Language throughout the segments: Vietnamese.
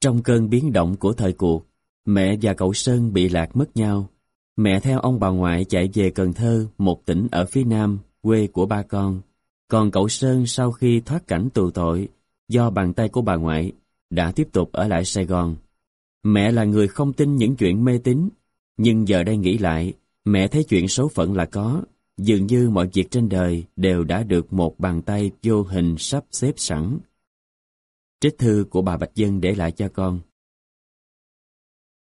Trong cơn biến động của thời cuộc, mẹ và cậu Sơn bị lạc mất nhau. Mẹ theo ông bà ngoại chạy về Cần Thơ, một tỉnh ở phía nam, quê của ba con. Còn cậu Sơn sau khi thoát cảnh tù tội, do bàn tay của bà ngoại, đã tiếp tục ở lại Sài Gòn. Mẹ là người không tin những chuyện mê tín, nhưng giờ đây nghĩ lại, mẹ thấy chuyện số phận là có, dường như mọi việc trên đời đều đã được một bàn tay vô hình sắp xếp sẵn. Trích thư của bà Bạch Dân để lại cho con.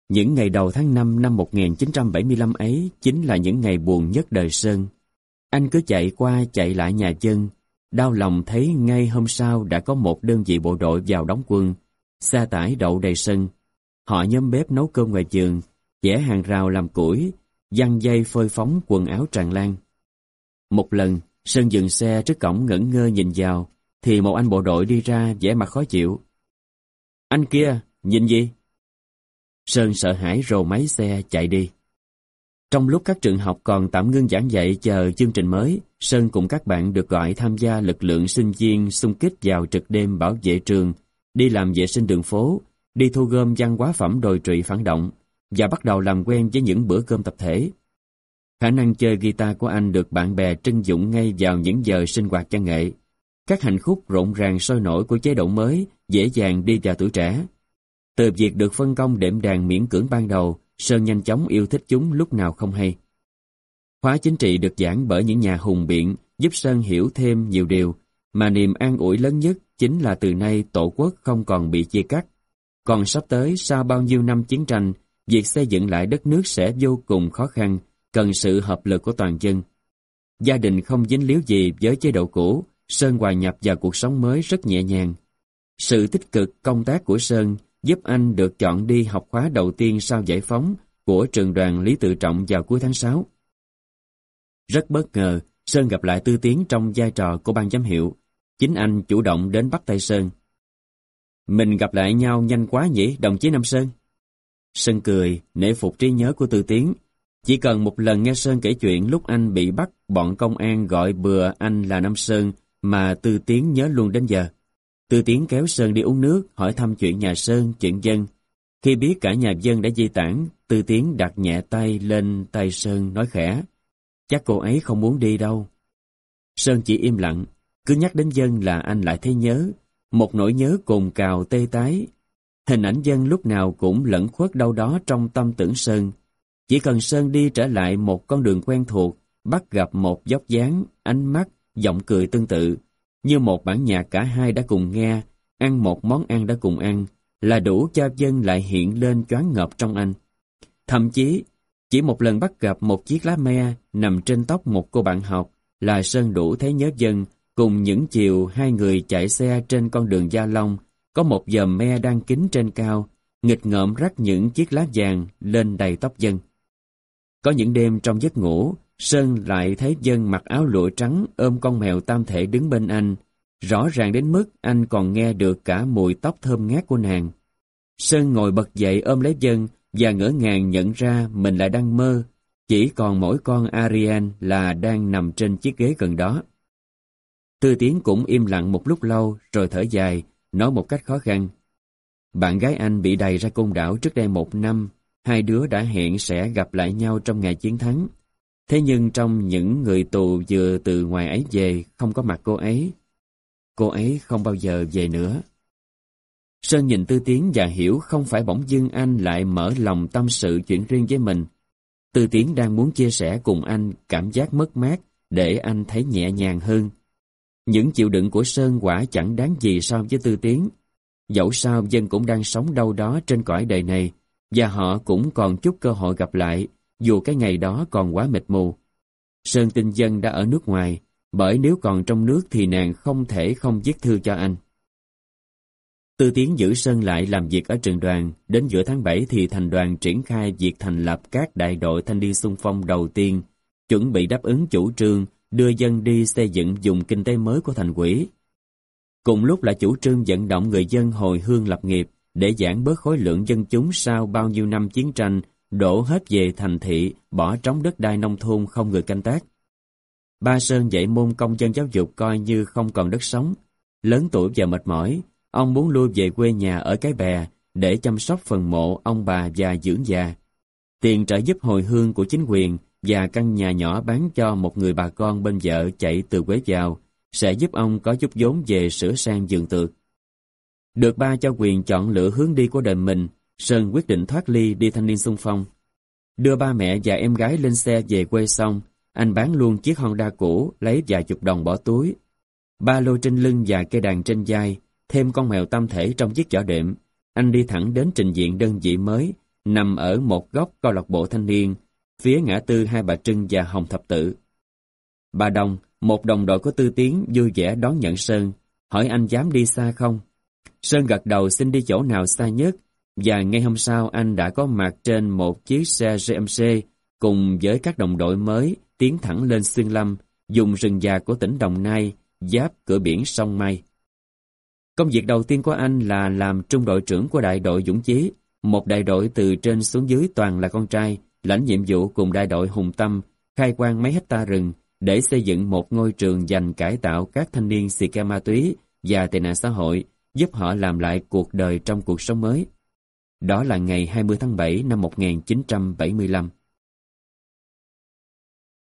Những ngày đầu tháng 5 năm 1975 ấy chính là những ngày buồn nhất đời Sơn. Anh cứ chạy qua chạy lại nhà dân, đau lòng thấy ngay hôm sau đã có một đơn vị bộ đội vào đóng quân, xa tải đậu đầy sân. Họ nhóm bếp nấu cơm ngoài giường, vẽ hàng rào làm củi, dăng dây phơi phóng quần áo tràn lan. Một lần, Sơn dừng xe trước cổng ngẩn ngơ nhìn vào, thì một anh bộ đội đi ra vẻ mặt khó chịu. Anh kia, nhìn gì? Sơn sợ hãi rồ máy xe chạy đi. Trong lúc các trường học còn tạm ngưng giảng dạy chờ chương trình mới, Sơn cùng các bạn được gọi tham gia lực lượng sinh viên xung kích vào trực đêm bảo vệ trường, đi làm vệ sinh đường phố, đi thu gom văn hóa phẩm đồi trụy phản động và bắt đầu làm quen với những bữa cơm tập thể. Khả năng chơi guitar của anh được bạn bè trân dụng ngay vào những giờ sinh hoạt văn nghệ. Các hành khúc rộn ràng sôi nổi của chế độ mới dễ dàng đi vào tuổi trẻ. Từ việc được phân công đệm đàn miễn cưỡng ban đầu, Sơn nhanh chóng yêu thích chúng lúc nào không hay. Khóa chính trị được giảng bởi những nhà hùng biện giúp Sơn hiểu thêm nhiều điều, mà niềm an ủi lớn nhất chính là từ nay tổ quốc không còn bị chia cắt. Còn sắp tới, sau bao nhiêu năm chiến tranh, việc xây dựng lại đất nước sẽ vô cùng khó khăn, cần sự hợp lực của toàn dân. Gia đình không dính líu gì với chế độ cũ, Sơn hòa nhập vào cuộc sống mới rất nhẹ nhàng. Sự tích cực công tác của Sơn giúp anh được chọn đi học khóa đầu tiên sau giải phóng của trường đoàn Lý Tự Trọng vào cuối tháng 6. Rất bất ngờ, Sơn gặp lại Tư Tiến trong vai trò của ban giám hiệu. Chính anh chủ động đến bắt tay Sơn. Mình gặp lại nhau nhanh quá nhỉ, đồng chí Nam Sơn? Sơn cười, nể phục trí nhớ của Tư Tiến. Chỉ cần một lần nghe Sơn kể chuyện lúc anh bị bắt, bọn công an gọi bừa anh là Nam Sơn mà Tư Tiến nhớ luôn đến giờ. Tư Tiến kéo Sơn đi uống nước, hỏi thăm chuyện nhà Sơn, chuyện dân. Khi biết cả nhà dân đã di tản, Tư Tiến đặt nhẹ tay lên tay Sơn nói khẽ. Chắc cô ấy không muốn đi đâu. Sơn chỉ im lặng, cứ nhắc đến dân là anh lại thấy nhớ, một nỗi nhớ cồn cào tê tái. Hình ảnh dân lúc nào cũng lẫn khuất đâu đó trong tâm tưởng Sơn. Chỉ cần Sơn đi trở lại một con đường quen thuộc, bắt gặp một dốc dáng, ánh mắt, giọng cười tương tự, như một bản nhạc cả hai đã cùng nghe, ăn một món ăn đã cùng ăn, là đủ cho dân lại hiện lên choáng ngợp trong anh. Thậm chí, chỉ một lần bắt gặp một chiếc lá me nằm trên tóc một cô bạn học là Sơn đủ thấy nhớ dân cùng những chiều hai người chạy xe trên con đường Gia Long có một dầm me đang kính trên cao nghịch ngợm rắc những chiếc lá vàng lên đầy tóc dân. Có những đêm trong giấc ngủ, Sơn lại thấy dân mặc áo lụa trắng ôm con mèo tam thể đứng bên anh, rõ ràng đến mức anh còn nghe được cả mùi tóc thơm ngát của nàng. Sơn ngồi bật dậy ôm lấy dân và ngỡ ngàng nhận ra mình lại đang mơ, chỉ còn mỗi con Ariane là đang nằm trên chiếc ghế gần đó. Tư Tiến cũng im lặng một lúc lâu rồi thở dài, nói một cách khó khăn. Bạn gái anh bị đầy ra côn đảo trước đây một năm, hai đứa đã hẹn sẽ gặp lại nhau trong ngày chiến thắng. Thế nhưng trong những người tù vừa từ ngoài ấy về, không có mặt cô ấy. Cô ấy không bao giờ về nữa. Sơn nhìn Tư Tiến và hiểu không phải bỗng dưng anh lại mở lòng tâm sự chuyện riêng với mình. Tư Tiến đang muốn chia sẻ cùng anh cảm giác mất mát để anh thấy nhẹ nhàng hơn. Những chịu đựng của Sơn quả chẳng đáng gì so với Tư Tiến. Dẫu sao dân cũng đang sống đâu đó trên cõi đời này, và họ cũng còn chút cơ hội gặp lại dù cái ngày đó còn quá mệt mù. Sơn tinh dân đã ở nước ngoài, bởi nếu còn trong nước thì nàng không thể không viết thư cho anh. Tư Tiến giữ Sơn lại làm việc ở trường đoàn, đến giữa tháng 7 thì thành đoàn triển khai việc thành lập các đại đội thanh niên xung phong đầu tiên, chuẩn bị đáp ứng chủ trương đưa dân đi xây dựng dùng kinh tế mới của thành quỹ. Cùng lúc là chủ trương vận động người dân hồi hương lập nghiệp để giảm bớt khối lượng dân chúng sau bao nhiêu năm chiến tranh đổ hết về thành thị, bỏ trống đất đai nông thôn không người canh tác. Ba Sơn dạy môn công dân giáo dục coi như không còn đất sống. Lớn tuổi và mệt mỏi, ông muốn lui về quê nhà ở cái bè, để chăm sóc phần mộ ông bà và dưỡng già. Tiền trợ giúp hồi hương của chính quyền và căn nhà nhỏ bán cho một người bà con bên vợ chạy từ Quế vào sẽ giúp ông có chút vốn về sửa sang giường tược. Được ba cho quyền chọn lựa hướng đi của đời mình, Sơn quyết định thoát ly đi thanh niên xung phong. Đưa ba mẹ và em gái lên xe về quê xong, anh bán luôn chiếc Honda cũ, lấy vài chục đồng bỏ túi. Ba lô trên lưng và cây đàn trên vai, thêm con mèo tam thể trong chiếc chở đệm. Anh đi thẳng đến trình diện đơn vị mới, nằm ở một góc câu lạc bộ thanh niên, phía ngã tư Hai Bà Trưng và Hồng Thập Tự. Bà Đồng, một đồng đội có Tư Tiến vui vẻ đón nhận Sơn, hỏi anh dám đi xa không? Sơn gật đầu xin đi chỗ nào xa nhất, và ngay hôm sau anh đã có mặt trên một chiếc xe GMC cùng với các đồng đội mới tiến thẳng lên Xuyên Lâm, dùng rừng già của tỉnh Đồng Nai, giáp cửa biển sông Mai. Công việc đầu tiên của anh là làm trung đội trưởng của đại đội Dũng Chí, một đại đội từ trên xuống dưới toàn là con trai, lãnh nhiệm vụ cùng đại đội Hùng Tâm, khai quang mấy hecta rừng để xây dựng một ngôi trường dành cải tạo các thanh niên xì ke ma túy và tệ nạn xã hội, giúp họ làm lại cuộc đời trong cuộc sống mới. Đó là ngày 20 tháng 7 năm 1975.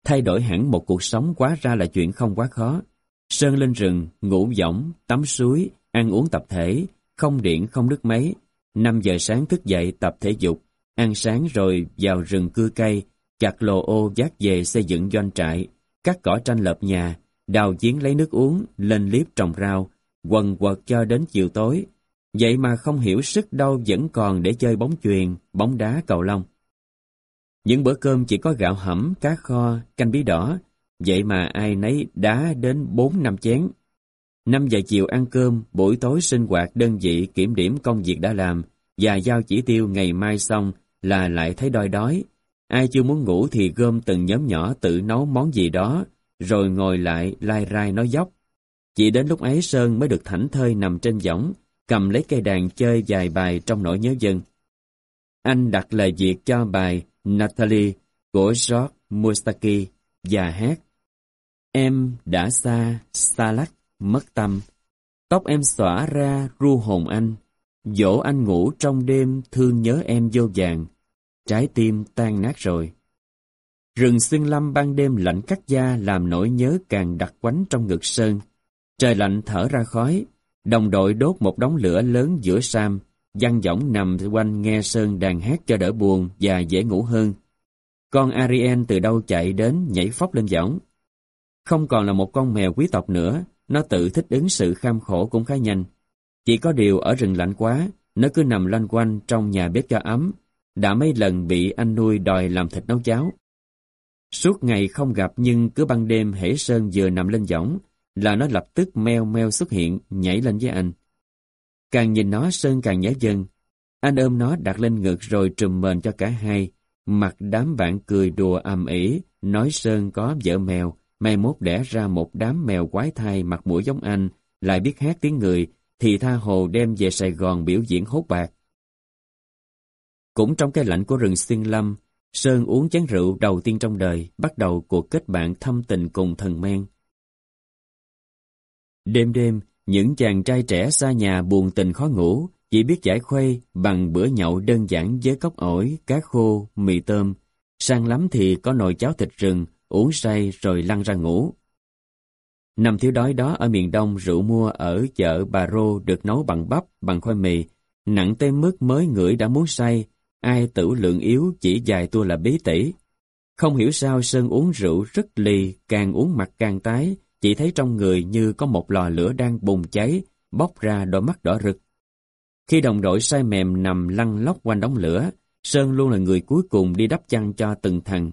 Thay đổi hẳn một cuộc sống quá ra là chuyện không quá khó. Sơn lên rừng, ngủ võng, tắm suối, ăn uống tập thể, không điện không nước máy. 5 giờ sáng thức dậy tập thể dục, ăn sáng rồi vào rừng cưa cây, chặt lồ ô vác về xây dựng doanh trại, cắt cỏ tranh lợp nhà, đào giếng lấy nước uống, lên liếp trồng rau, quần quật cho đến chiều tối. Vậy mà không hiểu sức đâu vẫn còn để chơi bóng chuyền, bóng đá cầu lông. Những bữa cơm chỉ có gạo hẩm, cá kho, canh bí đỏ, vậy mà ai nấy đá đến 4 năm chén. năm giờ chiều ăn cơm, buổi tối sinh hoạt đơn vị kiểm điểm công việc đã làm và giao chỉ tiêu ngày mai xong là lại thấy đói đói. Ai chưa muốn ngủ thì gom từng nhóm nhỏ tự nấu món gì đó, rồi ngồi lại lai rai nói dốc. Chỉ đến lúc ấy Sơn mới được thảnh thơi nằm trên võng, cầm lấy cây đàn chơi vài bài trong nỗi nhớ dân. Anh đặt lời việc cho bài Natalie của George Mustaki và hát Em đã xa, xa lắc, mất tâm. Tóc em xõa ra ru hồn anh, dỗ anh ngủ trong đêm thương nhớ em vô vàng. Trái tim tan nát rồi. Rừng xuyên lâm ban đêm lạnh cắt da làm nỗi nhớ càng đặc quánh trong ngực sơn. Trời lạnh thở ra khói, đồng đội đốt một đống lửa lớn giữa sam, Văn Võng nằm quanh nghe Sơn đàn hát cho đỡ buồn và dễ ngủ hơn. Con Ariel từ đâu chạy đến nhảy phóc lên võng. Không còn là một con mèo quý tộc nữa, nó tự thích ứng sự kham khổ cũng khá nhanh. Chỉ có điều ở rừng lạnh quá, nó cứ nằm loanh quanh trong nhà bếp cho ấm, đã mấy lần bị anh nuôi đòi làm thịt nấu cháo. Suốt ngày không gặp nhưng cứ ban đêm hễ Sơn vừa nằm lên võng là nó lập tức meo meo xuất hiện, nhảy lên với anh. Càng nhìn nó Sơn càng nhớ dân. Anh ôm nó đặt lên ngực rồi trùm mền cho cả hai. Mặt đám bạn cười đùa ầm ĩ, nói Sơn có vợ mèo, mai mốt đẻ ra một đám mèo quái thai mặt mũi giống anh, lại biết hát tiếng người, thì tha hồ đem về Sài Gòn biểu diễn hốt bạc. Cũng trong cái lạnh của rừng xuyên lâm, Sơn uống chén rượu đầu tiên trong đời, bắt đầu cuộc kết bạn thâm tình cùng thần men. Đêm đêm, những chàng trai trẻ xa nhà buồn tình khó ngủ, chỉ biết giải khuây bằng bữa nhậu đơn giản với cốc ổi, cá khô, mì tôm. Sang lắm thì có nồi cháo thịt rừng, uống say rồi lăn ra ngủ. Năm thiếu đói đó ở miền Đông rượu mua ở chợ Bà Rô được nấu bằng bắp, bằng khoai mì, nặng tới mức mới ngửi đã muốn say, ai tử lượng yếu chỉ dài tua là bí tỉ. Không hiểu sao Sơn uống rượu rất lì, càng uống mặt càng tái, chỉ thấy trong người như có một lò lửa đang bùng cháy, bốc ra đôi mắt đỏ rực. Khi đồng đội sai mềm nằm lăn lóc quanh đống lửa, Sơn luôn là người cuối cùng đi đắp chăn cho từng thằng.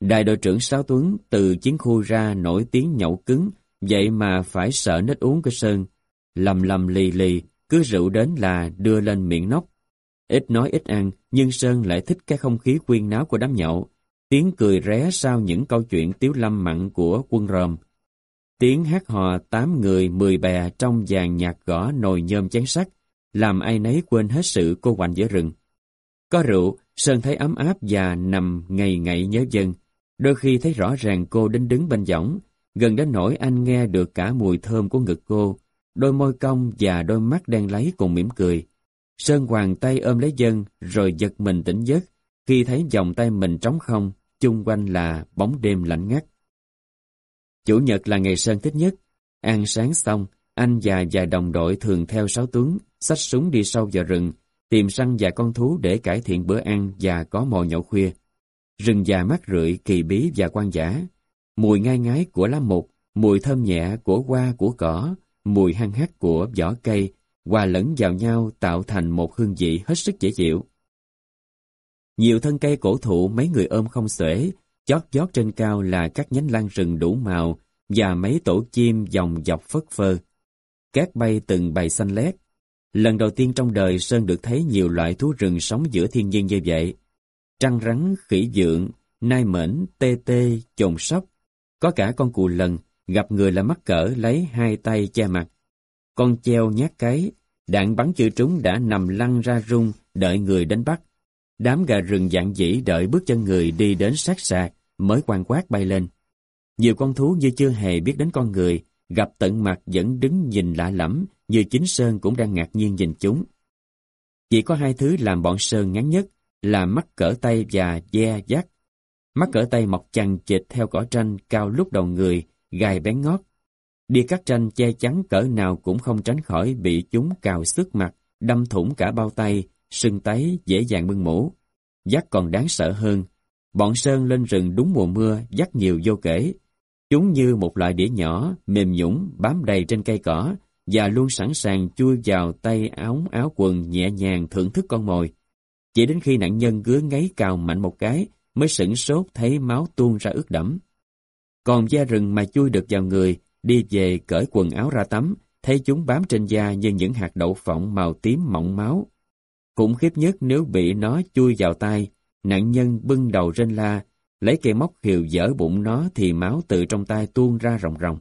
Đại đội trưởng Sáu Tuấn từ chiến khu ra nổi tiếng nhậu cứng, vậy mà phải sợ nết uống của Sơn. Lầm lầm lì lì, cứ rượu đến là đưa lên miệng nóc. Ít nói ít ăn, nhưng Sơn lại thích cái không khí quyên náo của đám nhậu. Tiếng cười ré sau những câu chuyện tiếu lâm mặn của quân ròm. Tiếng hát hò tám người mười bè trong dàn nhạc gõ nồi nhôm chén sắt, làm ai nấy quên hết sự cô quạnh giữa rừng. Có rượu, Sơn thấy ấm áp và nằm ngày ngày nhớ dân. Đôi khi thấy rõ ràng cô đến đứng bên giỏng, gần đến nỗi anh nghe được cả mùi thơm của ngực cô, đôi môi cong và đôi mắt đen lấy cùng mỉm cười. Sơn hoàng tay ôm lấy dân rồi giật mình tỉnh giấc khi thấy vòng tay mình trống không, chung quanh là bóng đêm lạnh ngắt. Chủ nhật là ngày Sơn thích nhất. Ăn sáng xong, anh và vài đồng đội thường theo sáu tuấn, xách súng đi sâu vào rừng, tìm săn và con thú để cải thiện bữa ăn và có mồi nhậu khuya. Rừng già mát rượi, kỳ bí và quan giả. Mùi ngai ngái của lá mục, mùi thơm nhẹ của hoa của cỏ, mùi hăng hắc của vỏ cây, hòa lẫn vào nhau tạo thành một hương vị hết sức dễ chịu. Nhiều thân cây cổ thụ mấy người ôm không xuể, chót chót trên cao là các nhánh lan rừng đủ màu và mấy tổ chim dòng dọc phất phơ. Cát bay từng bầy xanh lét. Lần đầu tiên trong đời Sơn được thấy nhiều loại thú rừng sống giữa thiên nhiên như vậy. Trăng rắn, khỉ dượng, nai mễn, tê tê, chồn sóc. Có cả con cù lần, gặp người là mắc cỡ lấy hai tay che mặt. Con treo nhát cái, đạn bắn chưa trúng đã nằm lăn ra rung, đợi người đánh bắt. Đám gà rừng dạng dĩ đợi bước chân người đi đến sát sạc, mới quan quát bay lên. Nhiều con thú như chưa hề biết đến con người, gặp tận mặt vẫn đứng nhìn lạ lẫm, như chính Sơn cũng đang ngạc nhiên nhìn chúng. Chỉ có hai thứ làm bọn Sơn ngắn nhất là mắt cỡ tay và da dắt. Mắt cỡ tay mọc chằng chịt theo cỏ tranh cao lúc đầu người, gai bén ngót. Đi cắt tranh che chắn cỡ nào cũng không tránh khỏi bị chúng cào sức mặt, đâm thủng cả bao tay, sưng tấy dễ dàng bưng mũ. Dắt còn đáng sợ hơn. Bọn Sơn lên rừng đúng mùa mưa, dắt nhiều vô kể. Chúng như một loại đĩa nhỏ, mềm nhũng, bám đầy trên cây cỏ, và luôn sẵn sàng chui vào tay áo áo quần nhẹ nhàng thưởng thức con mồi. Chỉ đến khi nạn nhân gứa ngáy cào mạnh một cái, mới sửng sốt thấy máu tuôn ra ướt đẫm. Còn da rừng mà chui được vào người, đi về cởi quần áo ra tắm, thấy chúng bám trên da như những hạt đậu phộng màu tím mọng máu. Khủng khiếp nhất nếu bị nó chui vào tay, nạn nhân bưng đầu rên la, lấy cây móc hiệu dở bụng nó thì máu từ trong tay tuôn ra ròng ròng.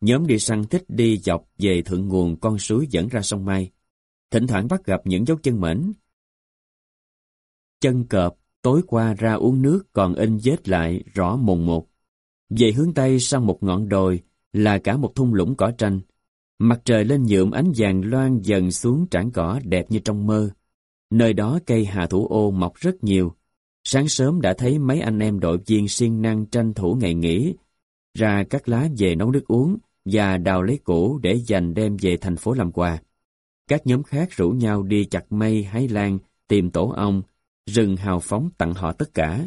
Nhóm đi săn thích đi dọc về thượng nguồn con suối dẫn ra sông Mai. Thỉnh thoảng bắt gặp những dấu chân mảnh. Chân cọp, tối qua ra uống nước còn in vết lại rõ mồn một. Về hướng Tây sang một ngọn đồi là cả một thung lũng cỏ tranh. Mặt trời lên nhuộm ánh vàng loan dần xuống trảng cỏ đẹp như trong mơ. Nơi đó cây hà thủ ô mọc rất nhiều. Sáng sớm đã thấy mấy anh em đội viên siêng năng tranh thủ ngày nghỉ, ra cắt lá về nấu nước uống và đào lấy củ để dành đem về thành phố làm quà. Các nhóm khác rủ nhau đi chặt mây hái lan, tìm tổ ong, rừng hào phóng tặng họ tất cả.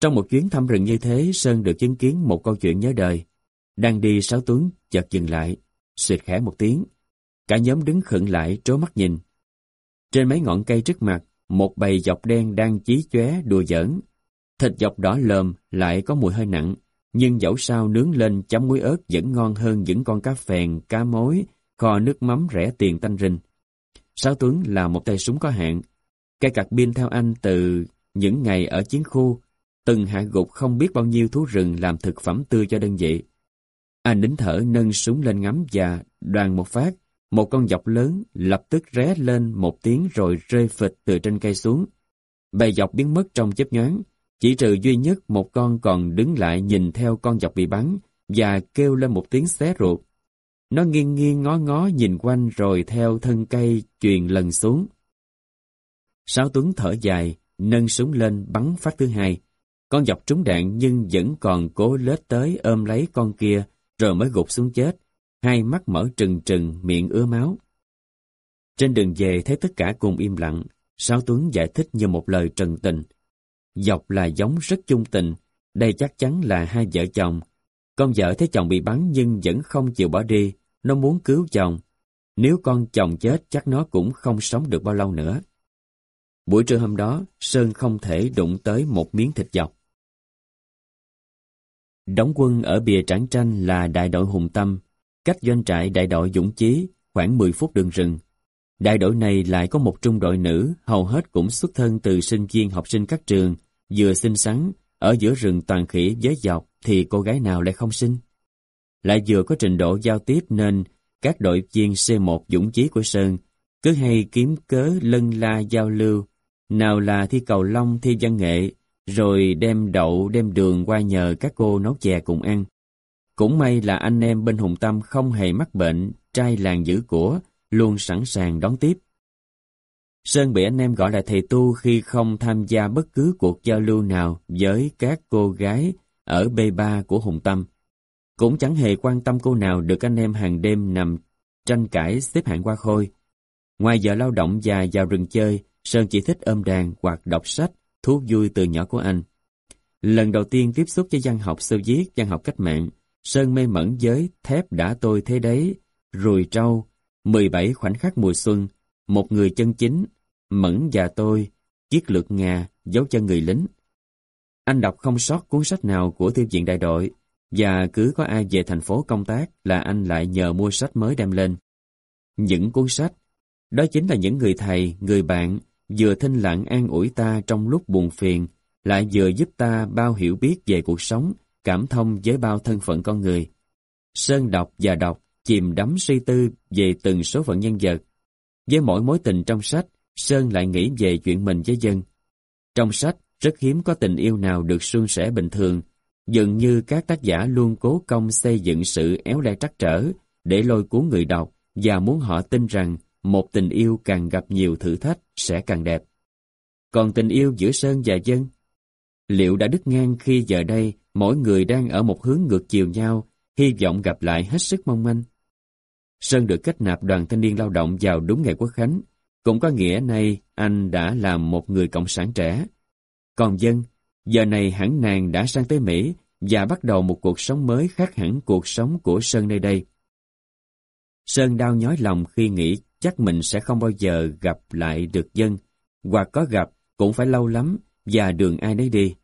Trong một chuyến thăm rừng như thế, Sơn được chứng kiến một câu chuyện nhớ đời. Đang đi sáu tuấn, chợt dừng lại, suyệt khẽ một tiếng. Cả nhóm đứng khựng lại, trố mắt nhìn. Trên mấy ngọn cây trước mặt, một bầy dọc đen đang chí chóe đùa giỡn. Thịt dọc đỏ lờm lại có mùi hơi nặng, nhưng dẫu sao nướng lên chấm muối ớt vẫn ngon hơn những con cá phèn, cá mối, kho nước mắm rẻ tiền tanh rinh. Sáu Tuấn là một tay súng có hạn. Cây cạc pin theo anh từ những ngày ở chiến khu, từng hạ gục không biết bao nhiêu thú rừng làm thực phẩm tươi cho đơn vị. Anh nín thở nâng súng lên ngắm và đoàn một phát, một con dọc lớn lập tức ré lên một tiếng rồi rơi phịch từ trên cây xuống. Bầy dọc biến mất trong chớp nhoáng, chỉ trừ duy nhất một con còn đứng lại nhìn theo con dọc bị bắn và kêu lên một tiếng xé ruột. Nó nghiêng nghiêng ngó ngó nhìn quanh rồi theo thân cây truyền lần xuống. Sáu Tuấn thở dài, nâng súng lên bắn phát thứ hai. Con dọc trúng đạn nhưng vẫn còn cố lết tới ôm lấy con kia rồi mới gục xuống chết hai mắt mở trừng trừng, miệng ứa máu. Trên đường về thấy tất cả cùng im lặng, Sáu Tuấn giải thích như một lời trần tình. Dọc là giống rất chung tình, đây chắc chắn là hai vợ chồng. Con vợ thấy chồng bị bắn nhưng vẫn không chịu bỏ đi, nó muốn cứu chồng. Nếu con chồng chết chắc nó cũng không sống được bao lâu nữa. Buổi trưa hôm đó, Sơn không thể đụng tới một miếng thịt dọc. Đóng quân ở bìa trảng tranh là đại đội Hùng Tâm, Cách doanh trại đại đội Dũng Chí khoảng 10 phút đường rừng. Đại đội này lại có một trung đội nữ, hầu hết cũng xuất thân từ sinh viên học sinh các trường, vừa xinh xắn, ở giữa rừng toàn khỉ với dọc thì cô gái nào lại không xinh. Lại vừa có trình độ giao tiếp nên các đội viên C1 Dũng Chí của Sơn cứ hay kiếm cớ lân la giao lưu, nào là thi cầu long thi văn nghệ, rồi đem đậu đem đường qua nhờ các cô nấu chè cùng ăn. Cũng may là anh em bên Hùng Tâm không hề mắc bệnh trai làng giữ của, luôn sẵn sàng đón tiếp. Sơn bị anh em gọi là thầy tu khi không tham gia bất cứ cuộc giao lưu nào với các cô gái ở B3 của Hùng Tâm. Cũng chẳng hề quan tâm cô nào được anh em hàng đêm nằm tranh cãi xếp hạng qua khôi. Ngoài giờ lao động và vào rừng chơi, Sơn chỉ thích ôm đàn hoặc đọc sách, thú vui từ nhỏ của anh. Lần đầu tiên tiếp xúc với văn học sâu Viết, văn học cách mạng, Sơn mê mẩn với thép đã tôi thế đấy, rùi trâu, 17 khoảnh khắc mùa xuân, một người chân chính, mẫn và tôi, chiếc lược ngà, dấu chân người lính. Anh đọc không sót cuốn sách nào của thư viện đại đội, và cứ có ai về thành phố công tác là anh lại nhờ mua sách mới đem lên. Những cuốn sách, đó chính là những người thầy, người bạn, vừa thinh lặng an ủi ta trong lúc buồn phiền, lại vừa giúp ta bao hiểu biết về cuộc sống, cảm thông với bao thân phận con người. Sơn đọc và đọc, chìm đắm suy tư về từng số phận nhân vật. Với mỗi mối tình trong sách, Sơn lại nghĩ về chuyện mình với dân. Trong sách, rất hiếm có tình yêu nào được suôn sẻ bình thường, dường như các tác giả luôn cố công xây dựng sự éo le trắc trở để lôi cuốn người đọc và muốn họ tin rằng một tình yêu càng gặp nhiều thử thách sẽ càng đẹp. Còn tình yêu giữa Sơn và dân? Liệu đã đứt ngang khi giờ đây mỗi người đang ở một hướng ngược chiều nhau, hy vọng gặp lại hết sức mong manh? Sơn được kết nạp đoàn thanh niên lao động vào đúng ngày quốc khánh, cũng có nghĩa nay anh đã là một người cộng sản trẻ. Còn dân, giờ này hẳn nàng đã sang tới Mỹ và bắt đầu một cuộc sống mới khác hẳn cuộc sống của Sơn nơi đây. Sơn đau nhói lòng khi nghĩ chắc mình sẽ không bao giờ gặp lại được dân, hoặc có gặp cũng phải lâu lắm và đường ai nấy đi.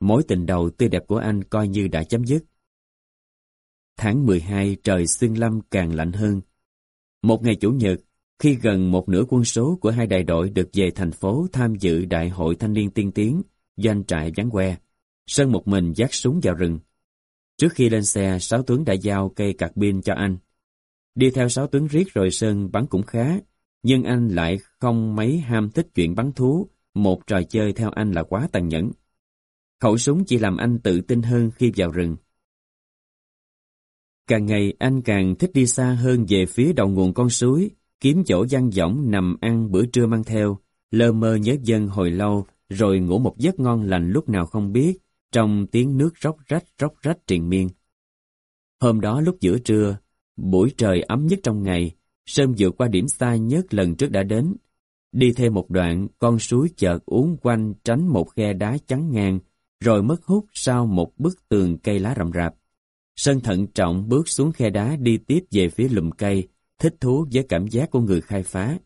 Mối tình đầu tươi đẹp của anh coi như đã chấm dứt. Tháng 12 trời sương lâm càng lạnh hơn. Một ngày Chủ nhật, khi gần một nửa quân số của hai đại đội được về thành phố tham dự Đại hội Thanh niên tiên tiến, doanh trại vắng que, Sơn một mình dắt súng vào rừng. Trước khi lên xe, Sáu tướng đã giao cây cạc pin cho anh. Đi theo Sáu tướng riết rồi Sơn bắn cũng khá, nhưng anh lại không mấy ham thích chuyện bắn thú, một trò chơi theo anh là quá tàn nhẫn. Khẩu súng chỉ làm anh tự tin hơn khi vào rừng. Càng ngày anh càng thích đi xa hơn về phía đầu nguồn con suối, kiếm chỗ gian võng nằm ăn bữa trưa mang theo, lơ mơ nhớ dân hồi lâu, rồi ngủ một giấc ngon lành lúc nào không biết, trong tiếng nước róc rách róc rách triền miên. Hôm đó lúc giữa trưa, buổi trời ấm nhất trong ngày, Sơn vượt qua điểm xa nhất lần trước đã đến. Đi thêm một đoạn, con suối chợt uốn quanh tránh một khe đá chắn ngang, rồi mất hút sau một bức tường cây lá rậm rạp. Sơn thận trọng bước xuống khe đá đi tiếp về phía lùm cây, thích thú với cảm giác của người khai phá.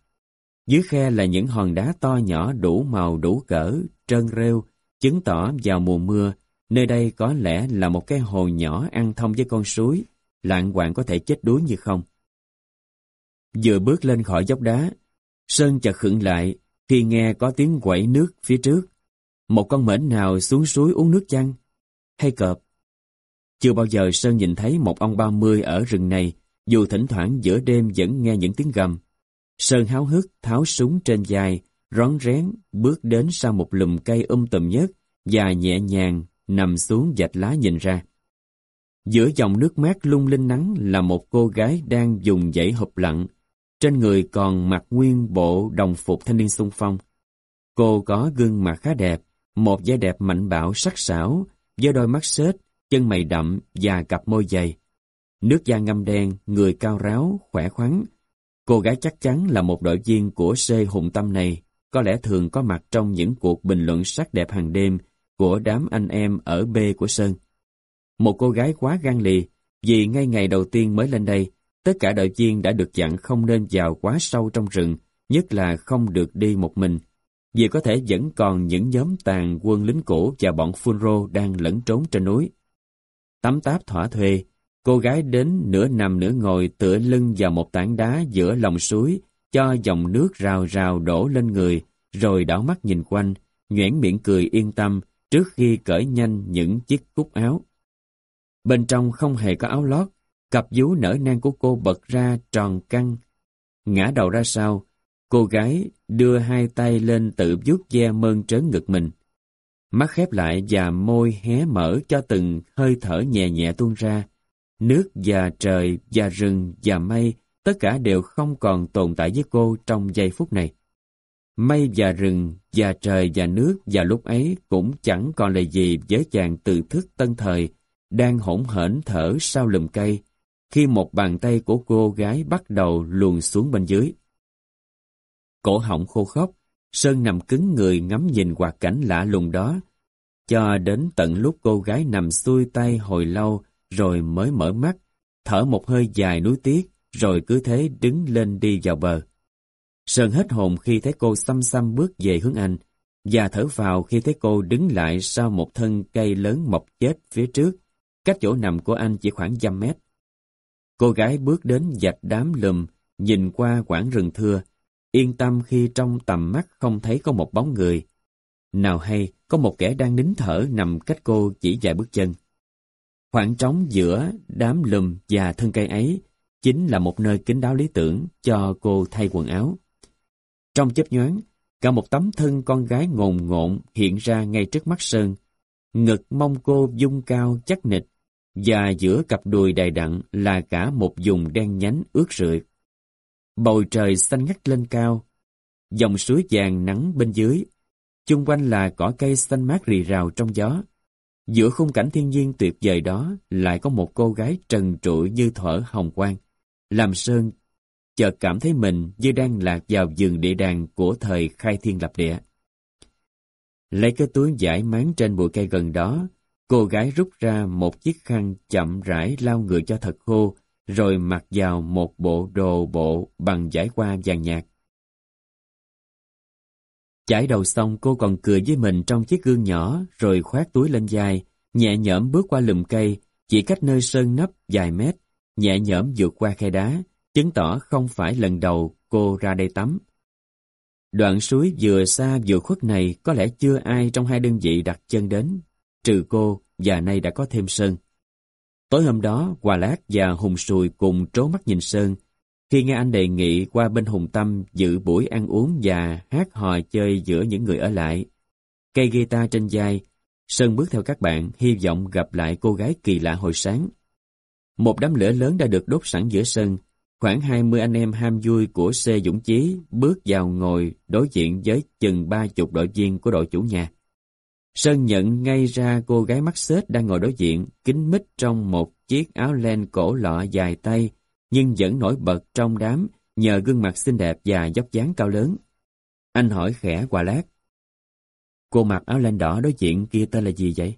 Dưới khe là những hòn đá to nhỏ đủ màu đủ cỡ, trơn rêu, chứng tỏ vào mùa mưa, nơi đây có lẽ là một cái hồ nhỏ ăn thông với con suối, lạng quạng có thể chết đuối như không. Vừa bước lên khỏi dốc đá, Sơn chợt khựng lại khi nghe có tiếng quẩy nước phía trước. Một con mển nào xuống suối uống nước chăng? Hay cọp? Chưa bao giờ Sơn nhìn thấy một ông ba mươi ở rừng này, dù thỉnh thoảng giữa đêm vẫn nghe những tiếng gầm. Sơn háo hức tháo súng trên dài, rón rén bước đến sau một lùm cây um tùm nhất và nhẹ nhàng nằm xuống dạch lá nhìn ra. Giữa dòng nước mát lung linh nắng là một cô gái đang dùng dãy hộp lặng, trên người còn mặc nguyên bộ đồng phục thanh niên xung phong. Cô có gương mặt khá đẹp, một vẻ đẹp mạnh bạo sắc sảo, với đôi mắt xếch, chân mày đậm và cặp môi dày. Nước da ngâm đen, người cao ráo, khỏe khoắn. Cô gái chắc chắn là một đội viên của C Hùng Tâm này, có lẽ thường có mặt trong những cuộc bình luận sắc đẹp hàng đêm của đám anh em ở B của Sơn. Một cô gái quá gan lì, vì ngay ngày đầu tiên mới lên đây, tất cả đội viên đã được dặn không nên vào quá sâu trong rừng, nhất là không được đi một mình, vì có thể vẫn còn những nhóm tàn quân lính cũ và bọn Funro đang lẫn trốn trên núi. Tắm táp thỏa thuê, cô gái đến nửa nằm nửa ngồi tựa lưng vào một tảng đá giữa lòng suối, cho dòng nước rào rào đổ lên người, rồi đảo mắt nhìn quanh, nhoẻn miệng cười yên tâm trước khi cởi nhanh những chiếc cúc áo. Bên trong không hề có áo lót, cặp vú nở nang của cô bật ra tròn căng. Ngã đầu ra sau, cô gái đưa hai tay lên tự vuốt ve mơn trớn ngực mình. Mắt khép lại và môi hé mở cho từng hơi thở nhẹ nhẹ tuôn ra. Nước và trời và rừng và mây tất cả đều không còn tồn tại với cô trong giây phút này. Mây và rừng, và trời và nước và lúc ấy cũng chẳng còn là gì với chàng từ thức tân thời, đang hỗn hển thở sau lùm cây, khi một bàn tay của cô gái bắt đầu luồn xuống bên dưới. Cổ họng khô khốc, Sơn nằm cứng người ngắm nhìn hoạt cảnh lạ lùng đó, cho đến tận lúc cô gái nằm xuôi tay hồi lâu rồi mới mở mắt, thở một hơi dài nuối tiếc, rồi cứ thế đứng lên đi vào bờ. Sơn hết hồn khi thấy cô xăm xăm bước về hướng anh, và thở vào khi thấy cô đứng lại sau một thân cây lớn mọc chết phía trước, cách chỗ nằm của anh chỉ khoảng dăm mét. Cô gái bước đến dạch đám lùm, nhìn qua quảng rừng thưa, yên tâm khi trong tầm mắt không thấy có một bóng người. Nào hay, có một kẻ đang nín thở nằm cách cô chỉ vài bước chân. Khoảng trống giữa đám lùm và thân cây ấy chính là một nơi kín đáo lý tưởng cho cô thay quần áo. Trong chớp nhoáng, cả một tấm thân con gái ngồn ngộn hiện ra ngay trước mắt Sơn. Ngực mông cô dung cao chắc nịch, và giữa cặp đùi đầy đặn là cả một vùng đen nhánh ướt rượi. Bầu trời xanh ngắt lên cao, dòng suối vàng nắng bên dưới, chung quanh là cỏ cây xanh mát rì rào trong gió. Giữa khung cảnh thiên nhiên tuyệt vời đó lại có một cô gái trần trụi như thở hồng quang. Làm Sơn chợt cảm thấy mình như đang lạc vào vườn địa đàng của thời khai thiên lập địa. Lấy cái túi giải máng trên bụi cây gần đó, cô gái rút ra một chiếc khăn chậm rãi lau người cho thật khô, rồi mặc vào một bộ đồ bộ bằng giải qua vàng nhạt. Chải đầu xong cô còn cười với mình trong chiếc gương nhỏ rồi khoát túi lên vai, nhẹ nhõm bước qua lùm cây, chỉ cách nơi sơn nấp vài mét, nhẹ nhõm vượt qua khe đá, chứng tỏ không phải lần đầu cô ra đây tắm. Đoạn suối vừa xa vừa khuất này có lẽ chưa ai trong hai đơn vị đặt chân đến, trừ cô và nay đã có thêm Sơn. Tối hôm đó, Hòa Lát và Hùng Sùi cùng trố mắt nhìn Sơn, khi nghe anh đề nghị qua bên Hùng Tâm dự buổi ăn uống và hát hò chơi giữa những người ở lại. Cây guitar trên vai, Sơn bước theo các bạn, hy vọng gặp lại cô gái kỳ lạ hồi sáng. Một đám lửa lớn đã được đốt sẵn giữa sân, Khoảng 20 anh em ham vui của C Dũng Chí bước vào ngồi đối diện với chừng ba chục đội viên của đội chủ nhà. Sơn nhận ngay ra cô gái mắt xết đang ngồi đối diện, kính mít trong một chiếc áo len cổ lọ dài tay, nhưng vẫn nổi bật trong đám nhờ gương mặt xinh đẹp và dốc dáng cao lớn. Anh hỏi khẽ Hòa Lát. Cô mặc áo len đỏ đối diện kia tên là gì vậy?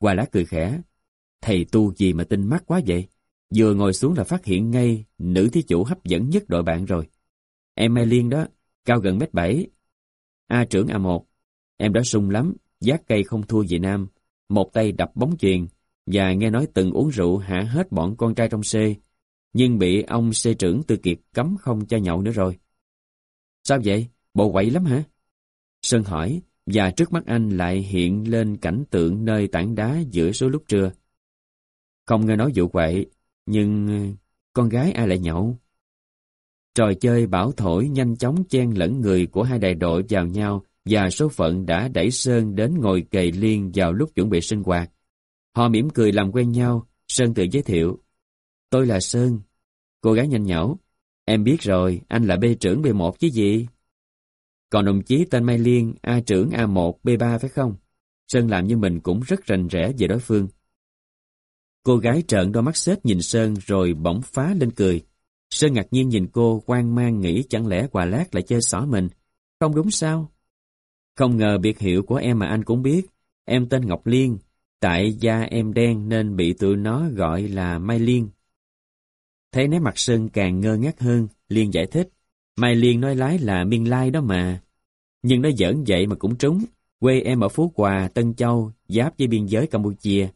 Hòa Lát cười khẽ. Thầy tu gì mà tinh mắt quá vậy? Vừa ngồi xuống là phát hiện ngay nữ thí chủ hấp dẫn nhất đội bạn rồi. Em Mai Liên đó, cao gần mét bảy. A trưởng A1, em đã sung lắm, giác cây không thua gì Nam. Một tay đập bóng chuyền, và nghe nói từng uống rượu hạ hết bọn con trai trong xê, nhưng bị ông xê trưởng tư kiệt cấm không cho nhậu nữa rồi. Sao vậy? Bộ quậy lắm hả? Sơn hỏi, và trước mắt anh lại hiện lên cảnh tượng nơi tảng đá giữa số lúc trưa. Không nghe nói vụ quậy, nhưng ờ, con gái ai lại nhậu? Trò chơi bảo thổi nhanh chóng chen lẫn người của hai đại đội vào nhau và số phận đã đẩy Sơn đến ngồi kề liên vào lúc chuẩn bị sinh hoạt. Họ mỉm cười làm quen nhau, Sơn tự giới thiệu. Tôi là Sơn. Cô gái nhanh nhẩu. Em biết rồi, anh là B trưởng B1 chứ gì? Còn đồng chí tên Mai Liên, A trưởng A1, B3 phải không? Sơn làm như mình cũng rất rành rẽ về đối phương. Cô gái trợn đôi mắt xếp nhìn Sơn rồi bỗng phá lên cười. Sơn ngạc nhiên nhìn cô quan mang nghĩ chẳng lẽ quà lát lại chơi xỏ mình. Không đúng sao? Không ngờ biệt hiệu của em mà anh cũng biết. Em tên Ngọc Liên. Tại da em đen nên bị tụi nó gọi là Mai Liên. Thấy nét mặt Sơn càng ngơ ngác hơn, Liên giải thích. Mai Liên nói lái là miên lai đó mà. Nhưng nó giỡn vậy mà cũng trúng. Quê em ở Phú Hòa, Tân Châu, giáp với biên giới Campuchia.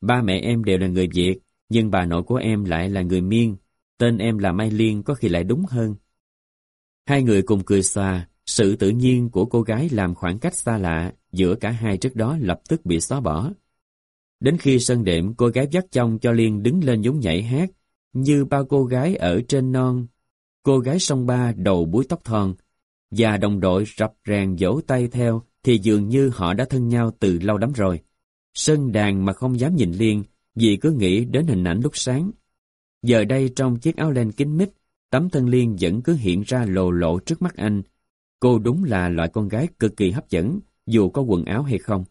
Ba mẹ em đều là người Việt, nhưng bà nội của em lại là người Miên. Tên em là Mai Liên có khi lại đúng hơn. Hai người cùng cười xòa, sự tự nhiên của cô gái làm khoảng cách xa lạ giữa cả hai trước đó lập tức bị xóa bỏ. Đến khi sân đệm, cô gái dắt trong cho Liên đứng lên giống nhảy hát, như bao cô gái ở trên non. Cô gái sông ba đầu búi tóc thon, và đồng đội rập ràng vỗ tay theo thì dường như họ đã thân nhau từ lâu lắm rồi. sân đàn mà không dám nhìn Liên vì cứ nghĩ đến hình ảnh lúc sáng. Giờ đây trong chiếc áo len kín mít, tấm thân Liên vẫn cứ hiện ra lồ lộ trước mắt anh. Cô đúng là loại con gái cực kỳ hấp dẫn, dù có quần áo hay không.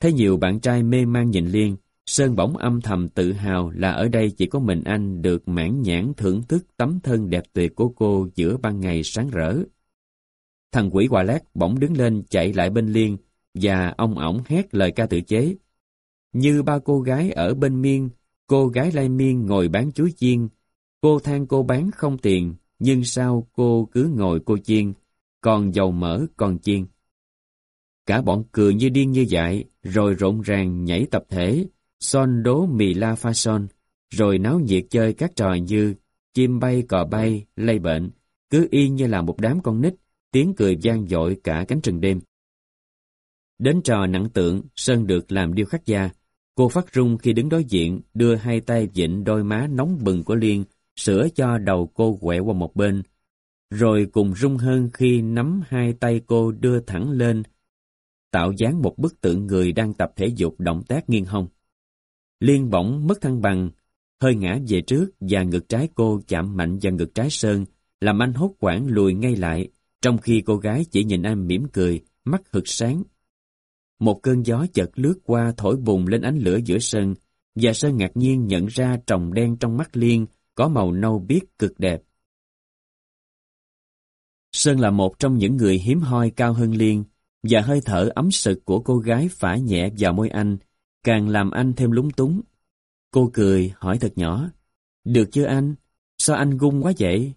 Thấy nhiều bạn trai mê man nhìn Liên, Sơn bỗng âm thầm tự hào là ở đây chỉ có mình anh được mãn nhãn thưởng thức tấm thân đẹp tuyệt của cô giữa ban ngày sáng rỡ. Thằng quỷ quà lát bỗng đứng lên chạy lại bên Liên và ông ổng hét lời ca tự chế. Như ba cô gái ở bên miên, cô gái lai miên ngồi bán chuối chiên. Cô than cô bán không tiền, nhưng sao cô cứ ngồi cô chiên, còn dầu mỡ còn chiên. Cả bọn cười như điên như dại, rồi rộn ràng nhảy tập thể, son đố mì la pha son, rồi náo nhiệt chơi các trò như chim bay cò bay, lây bệnh, cứ y như là một đám con nít, tiếng cười gian dội cả cánh rừng đêm. Đến trò nặng tượng, Sơn được làm điêu khắc gia. Cô phát rung khi đứng đối diện, đưa hai tay vịnh đôi má nóng bừng của Liên, sửa cho đầu cô quẹo qua một bên. Rồi cùng rung hơn khi nắm hai tay cô đưa thẳng lên, tạo dáng một bức tượng người đang tập thể dục động tác nghiêng hông. Liên bỗng mất thăng bằng, hơi ngã về trước và ngực trái cô chạm mạnh vào ngực trái Sơn, làm anh hốt quảng lùi ngay lại, trong khi cô gái chỉ nhìn anh mỉm cười, mắt hực sáng. Một cơn gió chợt lướt qua thổi bùng lên ánh lửa giữa sân, và Sơn ngạc nhiên nhận ra tròng đen trong mắt Liên có màu nâu biếc cực đẹp. Sơn là một trong những người hiếm hoi cao hơn Liên, và hơi thở ấm sực của cô gái phả nhẹ vào môi anh, càng làm anh thêm lúng túng. Cô cười, hỏi thật nhỏ, Được chưa anh? Sao anh gung quá vậy?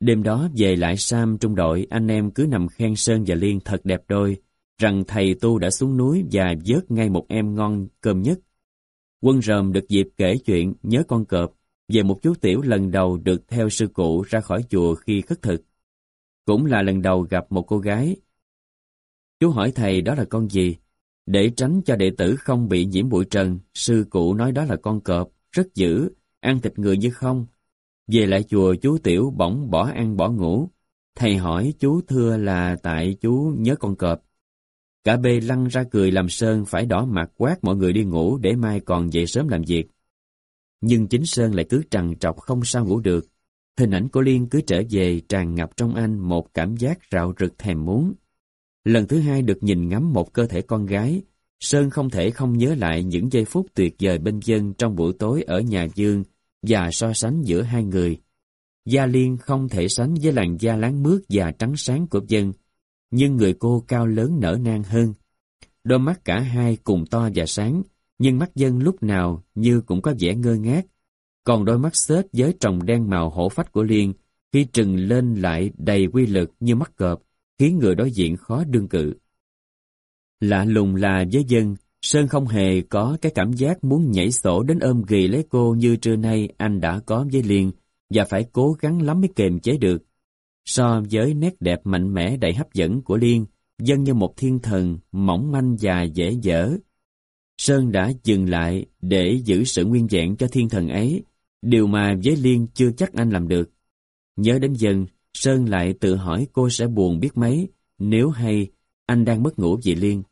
Đêm đó về lại Sam trung đội, anh em cứ nằm khen Sơn và Liên thật đẹp đôi, rằng thầy tu đã xuống núi và vớt ngay một em ngon cơm nhất. Quân rờm được dịp kể chuyện nhớ con cọp về một chú tiểu lần đầu được theo sư cụ ra khỏi chùa khi khất thực. Cũng là lần đầu gặp một cô gái. Chú hỏi thầy đó là con gì? Để tránh cho đệ tử không bị nhiễm bụi trần, sư cụ nói đó là con cọp, rất dữ, ăn thịt người như không. Về lại chùa chú Tiểu bỗng bỏ ăn bỏ ngủ. Thầy hỏi chú thưa là tại chú nhớ con cọp. Cả bê lăn ra cười làm Sơn phải đỏ mặt quát mọi người đi ngủ để mai còn dậy sớm làm việc. Nhưng chính Sơn lại cứ trằn trọc không sao ngủ được. Hình ảnh của Liên cứ trở về tràn ngập trong anh một cảm giác rạo rực thèm muốn. Lần thứ hai được nhìn ngắm một cơ thể con gái, Sơn không thể không nhớ lại những giây phút tuyệt vời bên dân trong buổi tối ở nhà Dương và so sánh giữa hai người. Gia Liên không thể sánh với làn da láng mướt và trắng sáng của dân, nhưng người cô cao lớn nở nang hơn. Đôi mắt cả hai cùng to và sáng, nhưng mắt dân lúc nào như cũng có vẻ ngơ ngác. Còn đôi mắt xếch với tròng đen màu hổ phách của Liên, khi trừng lên lại đầy quy lực như mắt cọp, khiến người đối diện khó đương cự. Lạ lùng là với dân, Sơn không hề có cái cảm giác muốn nhảy sổ đến ôm ghì lấy cô như trưa nay anh đã có với Liên và phải cố gắng lắm mới kềm chế được. So với nét đẹp mạnh mẽ đầy hấp dẫn của Liên, dân như một thiên thần, mỏng manh và dễ dở. Sơn đã dừng lại để giữ sự nguyên vẹn cho thiên thần ấy, điều mà với Liên chưa chắc anh làm được. Nhớ đến dân, Sơn lại tự hỏi cô sẽ buồn biết mấy nếu hay anh đang mất ngủ vì Liên.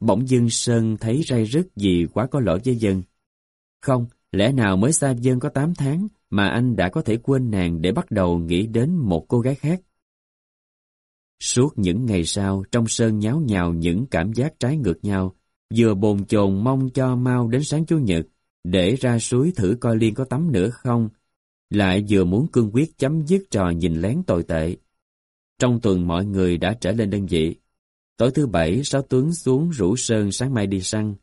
Bỗng dưng Sơn thấy ray rứt vì quá có lỗi với dân. Không, lẽ nào mới xa dân có 8 tháng mà anh đã có thể quên nàng để bắt đầu nghĩ đến một cô gái khác? Suốt những ngày sau, trong Sơn nháo nhào những cảm giác trái ngược nhau, vừa bồn chồn mong cho mau đến sáng Chủ nhật, để ra suối thử coi Liên có tắm nữa không, lại vừa muốn cương quyết chấm dứt trò nhìn lén tồi tệ. Trong tuần mọi người đã trở lên đơn vị. Tối thứ bảy, Sáu Tuấn xuống rủ Sơn sáng mai đi săn.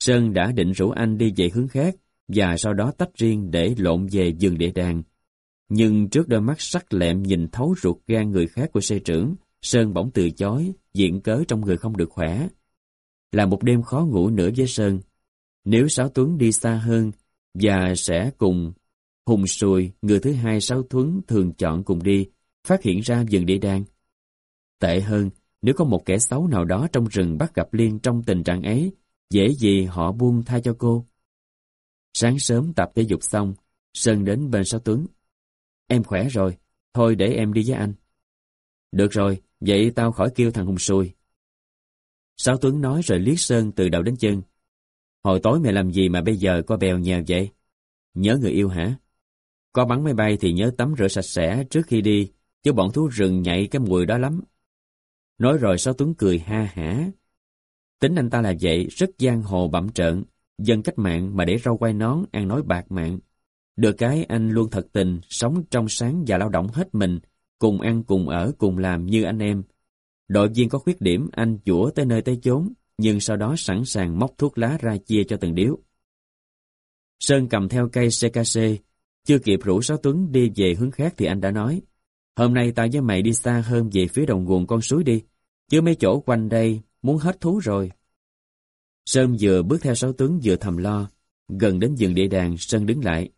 Sơn đã định rủ anh đi về hướng khác, và sau đó tách riêng để lộn về giường địa đàn. Nhưng trước đôi mắt sắc lẹm nhìn thấu ruột gan người khác của xe trưởng, Sơn bỗng từ chối, diện cớ trong người không được khỏe. Là một đêm khó ngủ nữa với Sơn. Nếu Sáu Tuấn đi xa hơn, và sẽ cùng Hùng Sùi, người thứ hai Sáu Tuấn thường chọn cùng đi, phát hiện ra dừng đi đang. Tệ hơn, nếu có một kẻ xấu nào đó trong rừng bắt gặp Liên trong tình trạng ấy, dễ gì họ buông tha cho cô. Sáng sớm tập thể dục xong, Sơn đến bên Sáu Tuấn. Em khỏe rồi, thôi để em đi với anh. Được rồi, vậy tao khỏi kêu thằng Hùng Sùi. Sáu Tuấn nói rồi liếc Sơn từ đầu đến chân. Hồi tối mày làm gì mà bây giờ có bèo nhèo vậy? Nhớ người yêu hả? Có bắn máy bay thì nhớ tắm rửa sạch sẽ trước khi đi, chứ bọn thú rừng nhạy cái mùi đó lắm. Nói rồi Sáu Tuấn cười ha hả. Tính anh ta là vậy, rất giang hồ bẩm trợn, dân cách mạng mà để rau quay nón, ăn nói bạc mạng. Được cái anh luôn thật tình, sống trong sáng và lao động hết mình, cùng ăn cùng ở cùng làm như anh em. Đội viên có khuyết điểm anh chủa tới nơi tới chốn, nhưng sau đó sẵn sàng móc thuốc lá ra chia cho từng điếu. Sơn cầm theo cây CKC, chưa kịp rủ Sáu Tuấn đi về hướng khác thì anh đã nói, hôm nay tao với mày đi xa hơn về phía đồng nguồn con suối đi, chứ mấy chỗ quanh đây muốn hết thú rồi. Sơn vừa bước theo Sáu Tuấn vừa thầm lo, gần đến giường địa đàn Sơn đứng lại.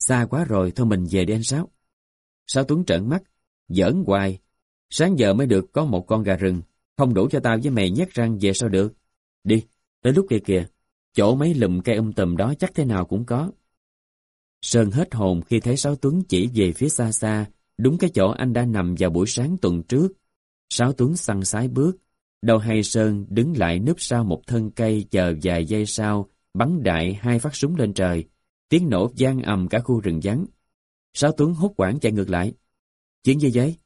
Xa quá rồi, thôi mình về đi anh Sáu. Sáu Tuấn trợn mắt, giỡn hoài. Sáng giờ mới được có một con gà rừng, không đủ cho tao với mày nhét răng về sao được. Đi, tới lúc kia kìa, chỗ mấy lùm cây um tùm đó chắc thế nào cũng có. Sơn hết hồn khi thấy Sáu Tuấn chỉ về phía xa xa, đúng cái chỗ anh đã nằm vào buổi sáng tuần trước. Sáu Tuấn săn sái bước, đầu hay Sơn đứng lại núp sau một thân cây chờ vài giây sau, bắn đại hai phát súng lên trời. Tiếng nổ gian ầm cả khu rừng vắng. Sáu Tuấn hốt quảng chạy ngược lại. Chuyện gì vậy?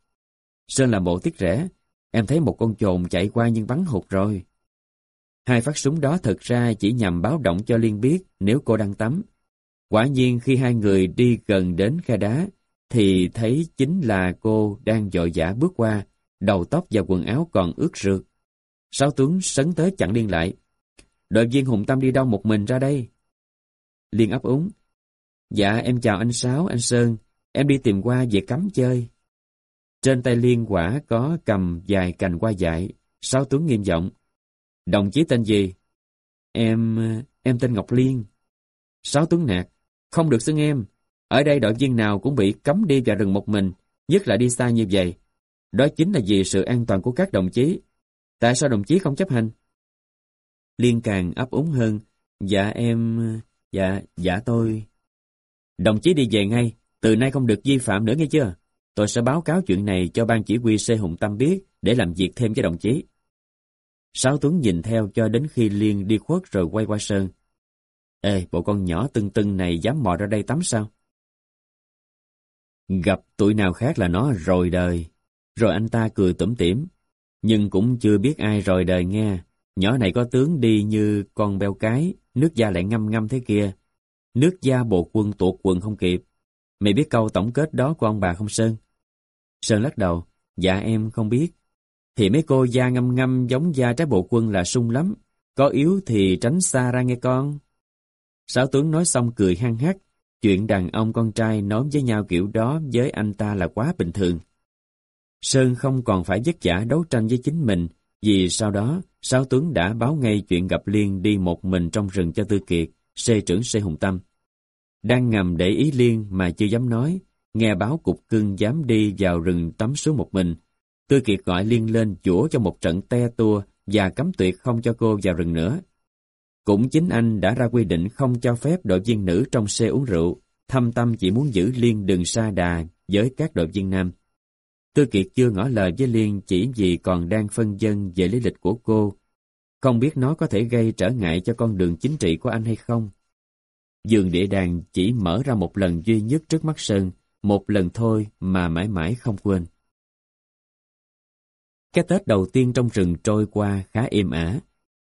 Sơn làm bộ tiếc rẻ. Em thấy một con trồn chạy qua nhưng bắn hụt rồi. Hai phát súng đó thực ra chỉ nhằm báo động cho Liên biết nếu cô đang tắm. Quả nhiên khi hai người đi gần đến khe đá, thì thấy chính là cô đang dội dã bước qua, đầu tóc và quần áo còn ướt rượt. Sáu Tuấn sấn tới chặn Liên lại. Đội viên Hùng Tâm đi đâu một mình ra đây? Liên ấp úng. Dạ em chào anh Sáu, anh Sơn, em đi tìm qua về cắm chơi. Trên tay Liên quả có cầm dài cành hoa dại, Sáu Tuấn nghiêm giọng. Đồng chí tên gì? Em... em tên Ngọc Liên. Sáu Tuấn nạt. Không được xưng em. Ở đây đội viên nào cũng bị cấm đi vào rừng một mình, nhất là đi xa như vậy. Đó chính là vì sự an toàn của các đồng chí. Tại sao đồng chí không chấp hành? Liên càng ấp úng hơn. Dạ em... Dạ, dạ tôi... Đồng chí đi về ngay, từ nay không được vi phạm nữa nghe chưa? Tôi sẽ báo cáo chuyện này cho ban chỉ huy C Hùng Tâm biết để làm việc thêm với đồng chí. Sáu Tuấn nhìn theo cho đến khi Liên đi khuất rồi quay qua Sơn. Ê, bộ con nhỏ tưng tưng này dám mò ra đây tắm sao? Gặp tuổi nào khác là nó rồi đời. Rồi anh ta cười tủm tỉm. Nhưng cũng chưa biết ai rồi đời nghe. Nhỏ này có tướng đi như con beo cái, nước da lại ngâm ngâm thế kia. Nước da bộ quân tuột quần không kịp. Mày biết câu tổng kết đó của ông bà không Sơn? Sơn lắc đầu. Dạ em không biết. Thì mấy cô da ngâm ngâm giống da trái bộ quân là sung lắm. Có yếu thì tránh xa ra nghe con. Sáu tướng nói xong cười hăng hắc. Chuyện đàn ông con trai nói với nhau kiểu đó với anh ta là quá bình thường. Sơn không còn phải vất vả đấu tranh với chính mình, vì sau đó, Sáu tướng đã báo ngay chuyện gặp Liên đi một mình trong rừng cho Tư Kiệt, xê trưởng xê Hùng Tâm. Đang ngầm để ý Liên mà chưa dám nói, nghe báo cục cưng dám đi vào rừng tắm suối một mình. Tư Kiệt gọi Liên lên chủa cho một trận te tua và cấm tuyệt không cho cô vào rừng nữa. Cũng chính anh đã ra quy định không cho phép đội viên nữ trong xe uống rượu, thâm tâm chỉ muốn giữ Liên đừng xa đà với các đội viên nam. Tư Kiệt chưa ngỏ lời với Liên chỉ vì còn đang phân dân về lý lịch của cô, không biết nó có thể gây trở ngại cho con đường chính trị của anh hay không. Dường địa đàn chỉ mở ra một lần duy nhất trước mắt Sơn, một lần thôi mà mãi mãi không quên. Cái Tết đầu tiên trong rừng trôi qua khá êm ả,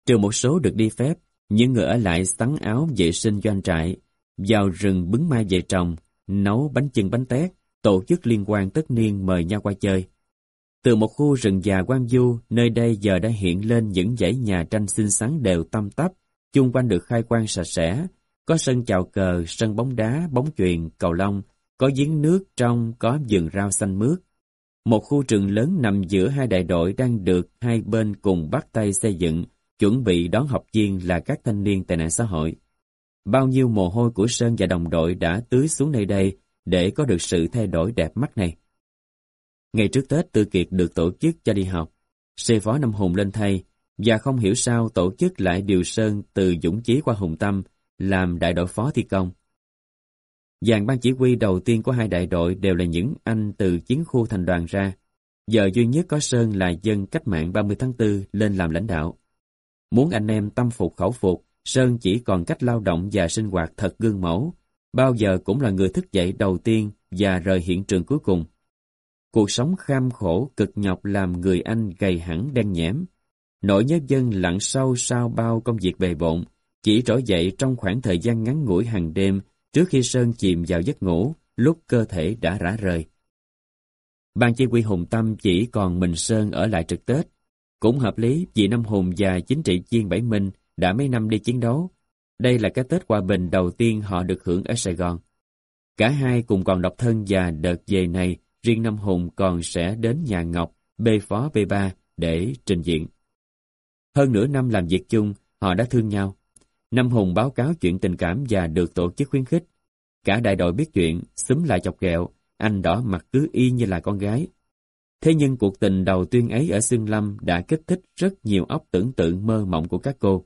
trừ một số được đi phép, những người ở lại sắn áo vệ sinh doanh trại, vào rừng bứng mai về trồng, nấu bánh chưng bánh tét, tổ chức liên quan tất niên mời nhau qua chơi. Từ một khu rừng già quang du, nơi đây giờ đã hiện lên những dãy nhà tranh xinh xắn đều tăm tắp, chung quanh được khai quang sạch sẽ, có sân chào cờ, sân bóng đá, bóng chuyền, cầu lông, có giếng nước trong, có vườn rau xanh mướt. Một khu trường lớn nằm giữa hai đại đội đang được hai bên cùng bắt tay xây dựng, chuẩn bị đón học viên là các thanh niên tệ nạn xã hội. Bao nhiêu mồ hôi của Sơn và đồng đội đã tưới xuống nơi đây để có được sự thay đổi đẹp mắt này. Ngày trước Tết Tư Kiệt được tổ chức cho đi học, xe phó Năm Hùng lên thay, và không hiểu sao tổ chức lại điều Sơn từ Dũng Chí qua Hùng Tâm làm đại đội phó thi công. Dàn ban chỉ huy đầu tiên của hai đại đội đều là những anh từ chiến khu thành đoàn ra. Giờ duy nhất có Sơn là dân cách mạng 30 tháng 4 lên làm lãnh đạo. Muốn anh em tâm phục khẩu phục, Sơn chỉ còn cách lao động và sinh hoạt thật gương mẫu. bao giờ cũng là người thức dậy đầu tiên và rời hiện trường cuối cùng. Cuộc sống kham khổ, cực nhọc làm người Anh gầy hẳn đen nhẽm. Nỗi nhớ dân lặng sâu sau bao công việc bề bộn, chỉ trỗi dậy trong khoảng thời gian ngắn ngủi hàng đêm trước khi Sơn chìm vào giấc ngủ, lúc cơ thể đã rã rời. Ban chỉ huy Hùng Tâm chỉ còn mình Sơn ở lại trực Tết. Cũng hợp lý vì Năm Hùng và chính trị viên Bảy Minh đã mấy năm đi chiến đấu. Đây là cái Tết hòa bình đầu tiên họ được hưởng ở Sài Gòn. Cả hai cùng còn độc thân và đợt về này, riêng Năm Hùng còn sẽ đến nhà Ngọc, B phó B3 để trình diện. Hơn nửa năm làm việc chung, họ đã thương nhau. Năm Hùng báo cáo chuyện tình cảm và được tổ chức khuyến khích. Cả đại đội biết chuyện, xúm lại chọc ghẹo, anh đỏ mặt cứ y như là con gái. Thế nhưng cuộc tình đầu tiên ấy ở Sương Lâm đã kích thích rất nhiều óc tưởng tượng mơ mộng của các cô.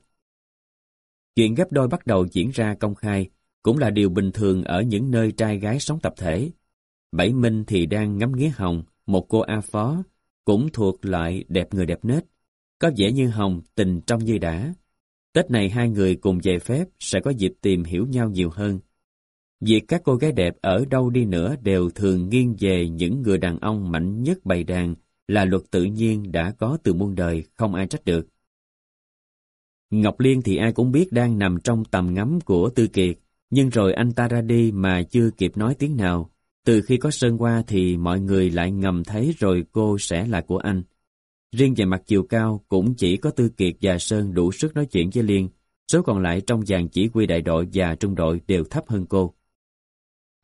Chuyện gấp đôi bắt đầu diễn ra công khai, cũng là điều bình thường ở những nơi trai gái sống tập thể. Bảy Minh thì đang ngắm nghía Hồng, một cô A phó, cũng thuộc loại đẹp người đẹp nết. Có vẻ như Hồng tình trong như đã. Tết này hai người cùng về phép sẽ có dịp tìm hiểu nhau nhiều hơn. Việc các cô gái đẹp ở đâu đi nữa đều thường nghiêng về những người đàn ông mạnh nhất bày đàn là luật tự nhiên đã có từ muôn đời, không ai trách được. Ngọc Liên thì ai cũng biết đang nằm trong tầm ngắm của Tư Kiệt, nhưng rồi anh ta ra đi mà chưa kịp nói tiếng nào. Từ khi có Sơn qua thì mọi người lại ngầm thấy rồi cô sẽ là của anh. Riêng về mặt chiều cao cũng chỉ có Tư Kiệt và Sơn đủ sức nói chuyện với Liên, số còn lại trong dàn chỉ huy đại đội và trung đội đều thấp hơn cô.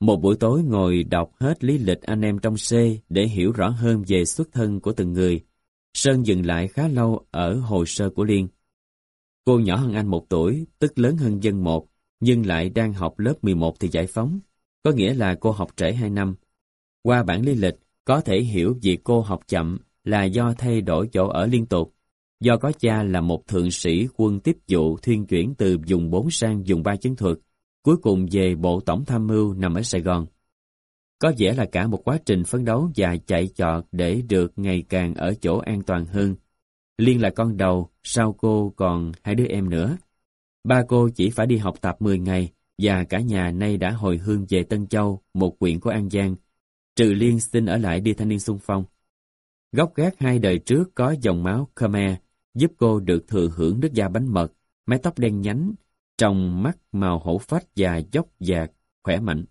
Một buổi tối ngồi đọc hết lý lịch anh em trong C để hiểu rõ hơn về xuất thân của từng người. Sơn dừng lại khá lâu ở hồ sơ của Liên. Cô nhỏ hơn anh một tuổi, tức lớn hơn dân một, nhưng lại đang học lớp 11 thì giải phóng. Có nghĩa là cô học trễ 2 năm. Qua bản lý lịch, có thể hiểu việc cô học chậm là do thay đổi chỗ ở liên tục. Do có cha là một thượng sĩ quân tiếp dụ thuyên chuyển từ dùng 4 sang dùng 3 chiến thuật, cuối cùng về Bộ Tổng Tham mưu nằm ở Sài Gòn. Có vẻ là cả một quá trình phấn đấu và chạy chọt để được ngày càng ở chỗ an toàn hơn. Liên là con đầu, sau cô còn hai đứa em nữa. Ba cô chỉ phải đi học tập 10 ngày và cả nhà nay đã hồi hương về Tân Châu, một huyện của An Giang. Trừ Liên xin ở lại đi thanh niên xung phong. Góc gác hai đời trước có dòng máu Khmer, giúp cô được thừa hưởng nước da bánh mật, mái tóc đen nhánh, trong mắt màu hổ phách và dốc dạc, khỏe mạnh.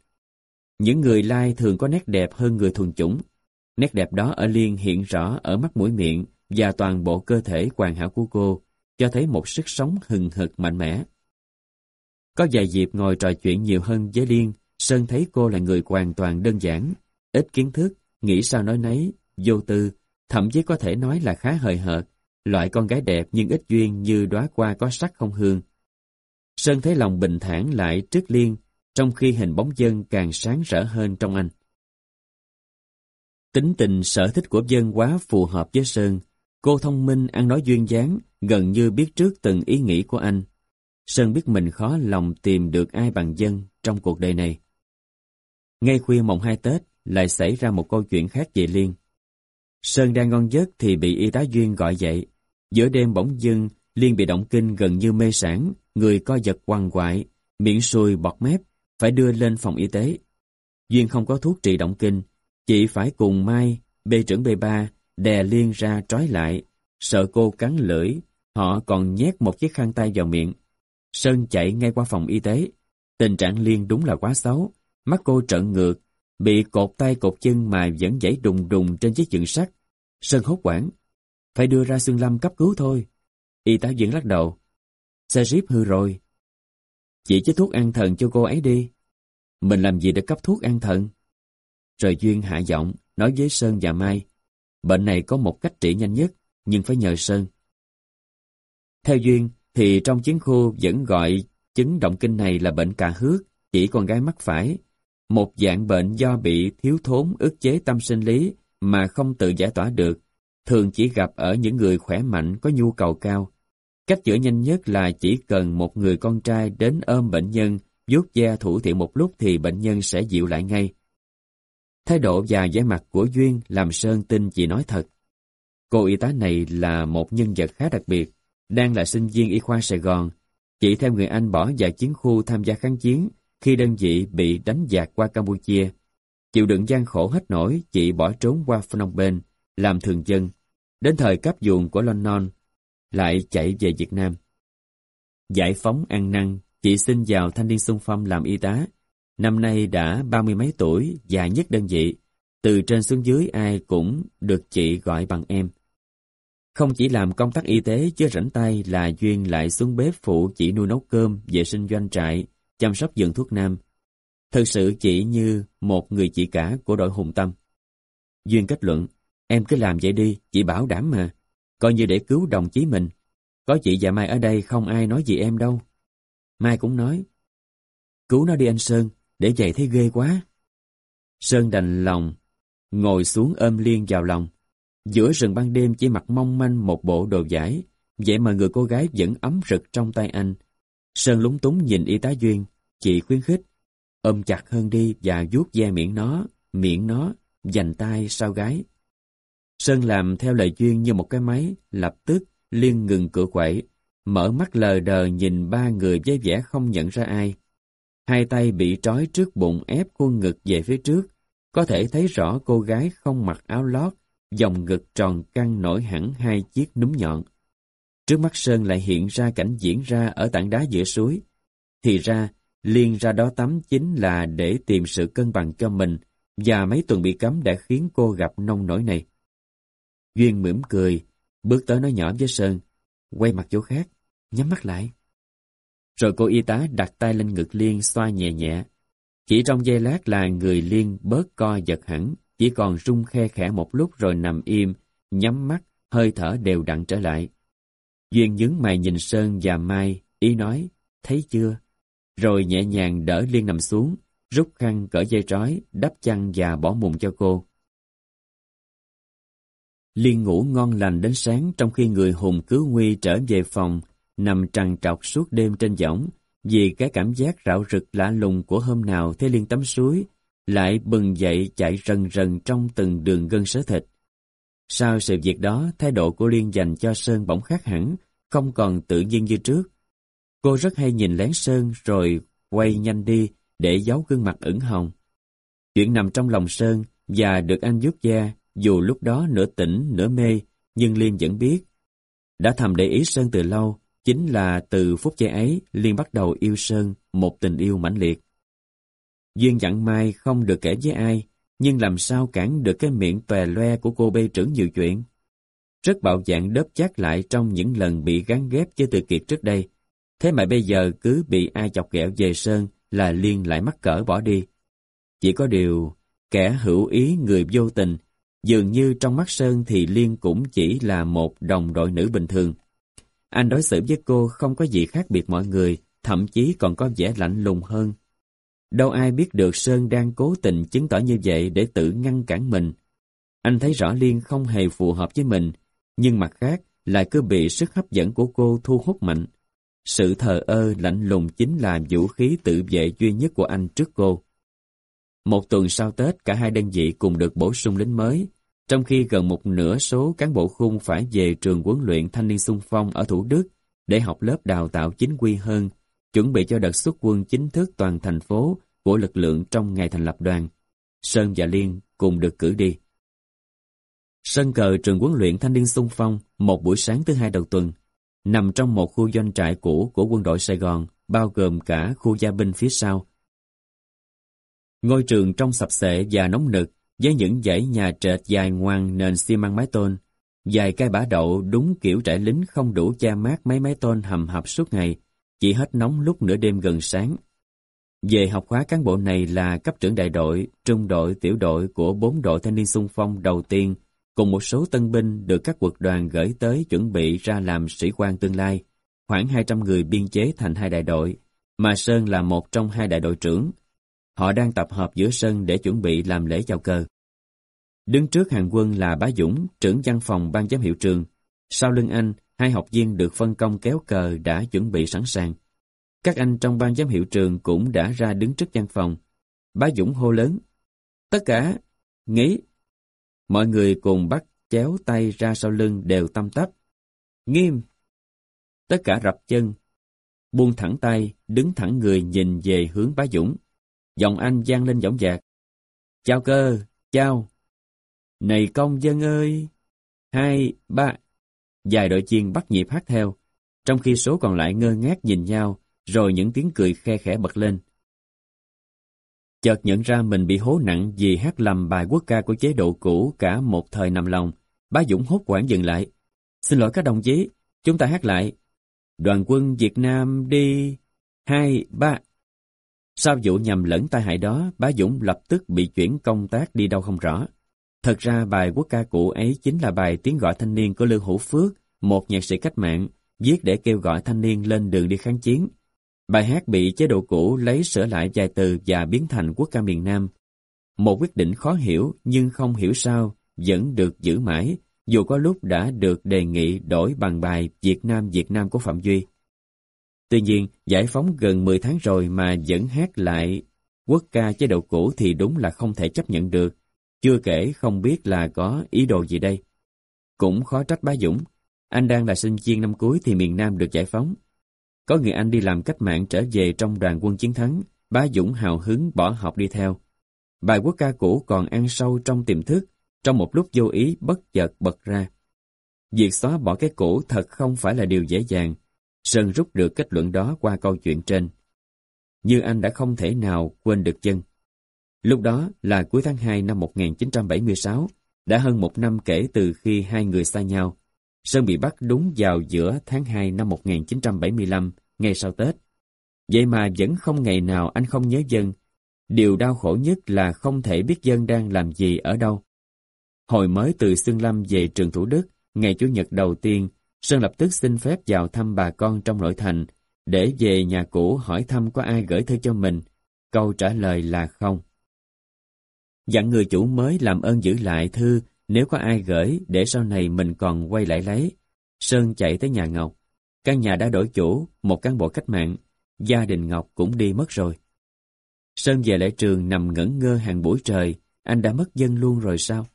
Những người lai thường có nét đẹp hơn người thuần chủng. Nét đẹp đó ở Liên hiện rõ ở mắt mũi miệng và toàn bộ cơ thể hoàn hảo của cô, cho thấy một sức sống hừng hực mạnh mẽ. Có vài dịp ngồi trò chuyện nhiều hơn với Liên, Sơn thấy cô là người hoàn toàn đơn giản, ít kiến thức, nghĩ sao nói nấy, vô tư, thậm chí có thể nói là khá hời hợt, loại con gái đẹp nhưng ít duyên như đóa hoa có sắc không hương, Sơn thấy lòng bình thản lại trước liên, trong khi hình bóng dân càng sáng rỡ hơn trong anh. Tính tình sở thích của dân quá phù hợp với Sơn. Cô thông minh, ăn nói duyên dáng, gần như biết trước từng ý nghĩ của anh. Sơn biết mình khó lòng tìm được ai bằng dân trong cuộc đời này. Ngay khuya mộng hai Tết, lại xảy ra một câu chuyện khác về Liên. Sơn đang ngon giấc thì bị y tá Duyên gọi dậy. Giữa đêm bỗng dưng, Liên bị động kinh gần như mê sản, người co giật quằn quại, miệng sùi bọt mép, phải đưa lên phòng y tế. Duyên không có thuốc trị động kinh, chị phải cùng Mai, bê trưởng B3, đè Liên ra trói lại, sợ cô cắn lưỡi, họ còn nhét một chiếc khăn tay vào miệng. Sơn chạy ngay qua phòng y tế, tình trạng Liên đúng là quá xấu, mắt cô trợn ngược, bị cột tay cột chân mà vẫn dãy đùng đùng trên chiếc giường sắt. Sơn hốt quảng, phải đưa ra xương lâm cấp cứu thôi. Y tá vẫn lắc đầu, Xe jeep hư rồi. Chỉ chế thuốc an thần cho cô ấy đi. Mình làm gì để cấp thuốc an thần? trời Duyên hạ giọng, nói với Sơn và Mai. Bệnh này có một cách trị nhanh nhất, nhưng phải nhờ Sơn. Theo Duyên, thì trong chiến khu vẫn gọi chứng động kinh này là bệnh cà hước, chỉ con gái mắc phải. Một dạng bệnh do bị thiếu thốn ức chế tâm sinh lý mà không tự giải tỏa được, thường chỉ gặp ở những người khỏe mạnh có nhu cầu cao. Cách chữa nhanh nhất là chỉ cần một người con trai đến ôm bệnh nhân, vuốt da thủ thiện một lúc thì bệnh nhân sẽ dịu lại ngay. Thái độ và vẻ mặt của Duyên làm Sơn tin chị nói thật. Cô y tá này là một nhân vật khá đặc biệt, đang là sinh viên y khoa Sài Gòn. Chị theo người Anh bỏ vào chiến khu tham gia kháng chiến, khi đơn vị bị đánh giặc qua Campuchia. Chịu đựng gian khổ hết nổi, chị bỏ trốn qua Phnom Penh, làm thường dân. Đến thời cấp ruộng của Lon Non, lại chạy về Việt Nam. Giải phóng ăn năn, chị xin vào thanh niên xung phong làm y tá. Năm nay đã ba mươi mấy tuổi, già nhất đơn vị. Từ trên xuống dưới ai cũng được chị gọi bằng em. Không chỉ làm công tác y tế chứ rảnh tay là Duyên lại xuống bếp phụ chỉ nuôi nấu cơm, vệ sinh doanh trại, chăm sóc dưỡng thuốc nam. Thực sự chỉ như một người chị cả của đội hùng tâm. Duyên kết luận, em cứ làm vậy đi, chị bảo đảm mà. Coi như để cứu đồng chí mình. Có chị và Mai ở đây không ai nói gì em đâu. Mai cũng nói, cứu nó đi anh Sơn, để vậy thấy ghê quá. Sơn đành lòng, ngồi xuống ôm Liên vào lòng. Giữa rừng ban đêm chỉ mặc mong manh một bộ đồ giải, vậy mà người cô gái vẫn ấm rực trong tay anh. Sơn lúng túng nhìn y tá Duyên, chị khuyến khích, ôm chặt hơn đi và vuốt ve miệng nó, miệng nó, dành tay sau gái. Sơn làm theo lời Duyên như một cái máy, lập tức Liên ngừng cửa quẩy mở mắt lờ đờ nhìn ba người với vẻ không nhận ra ai. Hai tay bị trói trước bụng ép khuôn ngực về phía trước, có thể thấy rõ cô gái không mặc áo lót, dòng ngực tròn căng nổi hẳn hai chiếc núm nhọn. Trước mắt Sơn lại hiện ra cảnh diễn ra ở tảng đá giữa suối. Thì ra, Liên ra đó tắm chính là để tìm sự cân bằng cho mình, và mấy tuần bị cấm đã khiến cô gặp nông nổi này. Duyên mỉm cười, bước tới nói nhỏ với Sơn, quay mặt chỗ khác, nhắm mắt lại. Rồi cô y tá đặt tay lên ngực Liên xoa nhẹ nhẹ. Chỉ trong giây lát là người Liên bớt co giật hẳn, chỉ còn rung khe khẽ một lúc rồi nằm im, nhắm mắt, hơi thở đều đặn trở lại. Duyên nhướng mày nhìn Sơn và Mai, ý nói, thấy chưa? Rồi nhẹ nhàng đỡ Liên nằm xuống, rút khăn cởi dây trói, đắp chăn và bỏ mùng cho cô. Liên ngủ ngon lành đến sáng trong khi người hùng cứu nguy trở về phòng, nằm trằn trọc suốt đêm trên võng, vì cái cảm giác rạo rực lạ lùng của hôm nào thấy Liên tắm suối, lại bừng dậy chạy rần rần trong từng đường gân sớ thịt. Sau sự việc đó, thái độ của Liên dành cho Sơn bỗng khác hẳn, không còn tự nhiên như trước. Cô rất hay nhìn lén Sơn rồi quay nhanh đi để giấu gương mặt ửng hồng. Chuyện nằm trong lòng Sơn và được anh giúp da, dù lúc đó nửa tỉnh nửa mê, nhưng Liên vẫn biết. Đã thầm để ý Sơn từ lâu, chính là từ phút giây ấy Liên bắt đầu yêu Sơn, một tình yêu mãnh liệt. Duyên dặn Mai không được kể với ai, nhưng làm sao cản được cái miệng tòe loe của cô bê trưởng nhiều chuyện. Rất bạo dạng đớp chát lại trong những lần bị gắn ghép với Từ Kiệt trước đây. Thế mà bây giờ cứ bị ai chọc ghẹo về Sơn là Liên lại mắc cỡ bỏ đi. Chỉ có điều, kẻ hữu ý người vô tình, dường như trong mắt Sơn thì Liên cũng chỉ là một đồng đội nữ bình thường. Anh đối xử với cô không có gì khác biệt mọi người, thậm chí còn có vẻ lạnh lùng hơn Đâu ai biết được Sơn đang cố tình chứng tỏ như vậy để tự ngăn cản mình. Anh thấy rõ Liên không hề phù hợp với mình, nhưng mặt khác lại cứ bị sức hấp dẫn của cô thu hút mạnh. Sự thờ ơ lạnh lùng chính là vũ khí tự vệ duy nhất của anh trước cô. Một tuần sau Tết, cả hai đơn vị cùng được bổ sung lính mới, trong khi gần một nửa số cán bộ khung phải về trường huấn luyện thanh niên sung phong ở Thủ Đức để học lớp đào tạo chính quy hơn chuẩn bị cho đợt xuất quân chính thức toàn thành phố của lực lượng trong ngày thành lập đoàn. Sơn và Liên cùng được cử đi. Sân cờ trường huấn luyện thanh niên sung phong một buổi sáng thứ hai đầu tuần, nằm trong một khu doanh trại cũ của quân đội Sài Gòn, bao gồm cả khu gia binh phía sau. Ngôi trường trong sập sệ và nóng nực, với những dãy nhà trệt dài ngoan nền xi măng mái tôn, dài cây bả đậu đúng kiểu trại lính không đủ cha mát mấy mái tôn hầm hập suốt ngày, chỉ hết nóng lúc nửa đêm gần sáng. Về học khóa cán bộ này là cấp trưởng đại đội, trung đội, tiểu đội của bốn đội thanh niên sung phong đầu tiên, cùng một số tân binh được các quật đoàn gửi tới chuẩn bị ra làm sĩ quan tương lai, khoảng 200 người biên chế thành hai đại đội, mà Sơn là một trong hai đại đội trưởng. Họ đang tập hợp giữa sân để chuẩn bị làm lễ chào cờ. Đứng trước hàng quân là Bá Dũng, trưởng văn phòng ban giám hiệu trường. Sau lưng anh hai học viên được phân công kéo cờ đã chuẩn bị sẵn sàng. Các anh trong ban giám hiệu trường cũng đã ra đứng trước văn phòng. Bá Dũng hô lớn. Tất cả, nghĩ. Mọi người cùng bắt chéo tay ra sau lưng đều tâm tấp. Nghiêm. Tất cả rập chân. buông thẳng tay, đứng thẳng người nhìn về hướng bá Dũng. Giọng anh gian lên giọng dạc. Chào cơ, chào. Này công dân ơi! Hai, ba. dài đội chiên bắt nhịp hát theo, trong khi số còn lại ngơ ngác nhìn nhau, rồi những tiếng cười khe khẽ bật lên. Chợt nhận ra mình bị hố nặng vì hát lầm bài quốc ca của chế độ cũ cả một thời nằm lòng, bá Dũng hốt quảng dừng lại. Xin lỗi các đồng chí, chúng ta hát lại. Đoàn quân Việt Nam đi... Hai, ba. Sau vụ nhầm lẫn tai hại đó, bá Dũng lập tức bị chuyển công tác đi đâu không rõ. Thật ra bài quốc ca cũ ấy chính là bài tiếng gọi thanh niên của Lưu Hữu Phước, một nhạc sĩ cách mạng, viết để kêu gọi thanh niên lên đường đi kháng chiến. Bài hát bị chế độ cũ lấy sửa lại vài từ và biến thành quốc ca miền Nam. Một quyết định khó hiểu nhưng không hiểu sao vẫn được giữ mãi, dù có lúc đã được đề nghị đổi bằng bài Việt Nam Việt Nam của Phạm Duy. Tuy nhiên, giải phóng gần 10 tháng rồi mà vẫn hát lại quốc ca chế độ cũ thì đúng là không thể chấp nhận được, chưa kể không biết là có ý đồ gì đây. Cũng khó trách bá Dũng, anh đang là sinh viên năm cuối thì miền Nam được giải phóng. Có người anh đi làm cách mạng trở về trong đoàn quân chiến thắng, bá Dũng hào hứng bỏ học đi theo. Bài quốc ca cũ còn ăn sâu trong tiềm thức, trong một lúc vô ý bất chợt bật ra. Việc xóa bỏ cái cũ thật không phải là điều dễ dàng. Sơn rút được kết luận đó qua câu chuyện trên. Như anh đã không thể nào quên được chân. Lúc đó là cuối tháng 2 năm 1976, đã hơn một năm kể từ khi hai người xa nhau. Sơn bị bắt đúng vào giữa tháng 2 năm 1975, ngay sau Tết. Vậy mà vẫn không ngày nào anh không nhớ dân. Điều đau khổ nhất là không thể biết dân đang làm gì ở đâu. Hồi mới từ Sương Lâm về trường Thủ Đức, ngày Chủ nhật đầu tiên, Sơn lập tức xin phép vào thăm bà con trong nội thành, để về nhà cũ hỏi thăm có ai gửi thư cho mình. Câu trả lời là không. Dặn người chủ mới làm ơn giữ lại thư nếu có ai gửi để sau này mình còn quay lại lấy. Sơn chạy tới nhà Ngọc. Căn nhà đã đổi chủ, một cán bộ cách mạng. Gia đình Ngọc cũng đi mất rồi. Sơn về lại trường nằm ngẩn ngơ hàng buổi trời. Anh đã mất dân luôn rồi sao?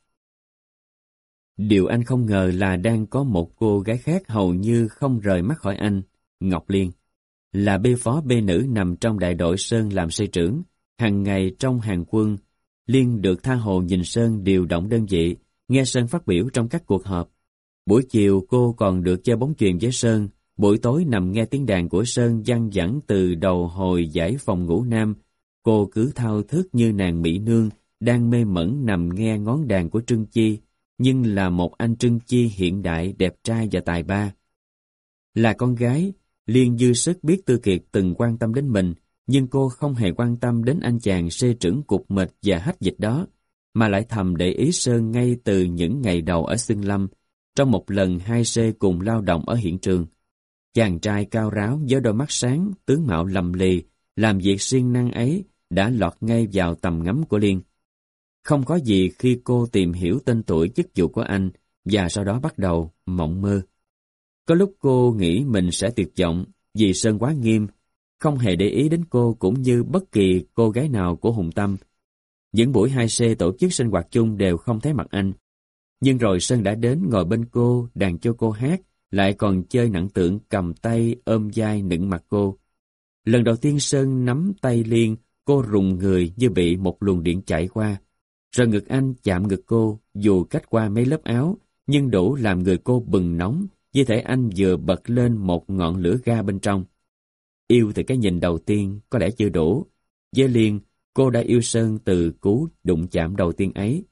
Điều anh không ngờ là đang có một cô gái khác hầu như không rời mắt khỏi anh, Ngọc Liên. Là bê phó bê nữ nằm trong đại đội Sơn làm xây trưởng, hàng ngày trong hàng quân. Liên được tha hồ nhìn Sơn điều động đơn vị, nghe Sơn phát biểu trong các cuộc họp. Buổi chiều cô còn được chơi bóng chuyền với Sơn, buổi tối nằm nghe tiếng đàn của Sơn văng vẳng từ đầu hồi giải phòng ngủ nam. Cô cứ thao thức như nàng Mỹ Nương, đang mê mẩn nằm nghe ngón đàn của Trương Chi, nhưng là một anh Trưng Chi hiện đại, đẹp trai và tài ba. Là con gái, Liên dư sức biết Tư Kiệt từng quan tâm đến mình, nhưng cô không hề quan tâm đến anh chàng xê trưởng cục mịch và hách dịch đó, mà lại thầm để ý Sơn ngay từ những ngày đầu ở Xương Lâm, trong một lần hai xê cùng lao động ở hiện trường. Chàng trai cao ráo với đôi mắt sáng, tướng mạo lầm lì, làm việc siêng năng ấy đã lọt ngay vào tầm ngắm của Liên. Không có gì khi cô tìm hiểu tên tuổi chức vụ của anh và sau đó bắt đầu mộng mơ. Có lúc cô nghĩ mình sẽ tuyệt vọng vì Sơn quá nghiêm, không hề để ý đến cô cũng như bất kỳ cô gái nào của Hùng Tâm. Những buổi 2C tổ chức sinh hoạt chung đều không thấy mặt anh. Nhưng rồi Sơn đã đến ngồi bên cô, đàn cho cô hát, lại còn chơi nặng tượng cầm tay, ôm vai nựng mặt cô. Lần đầu tiên Sơn nắm tay Liên, cô rùng người như bị một luồng điện chạy qua. Rồi ngực anh chạm ngực cô, dù cách qua mấy lớp áo, nhưng đủ làm người cô bừng nóng, như thể anh vừa bật lên một ngọn lửa ga bên trong. Yêu từ cái nhìn đầu tiên có lẽ chưa đủ. Với Liên, cô đã yêu Sơn từ cú đụng chạm đầu tiên ấy.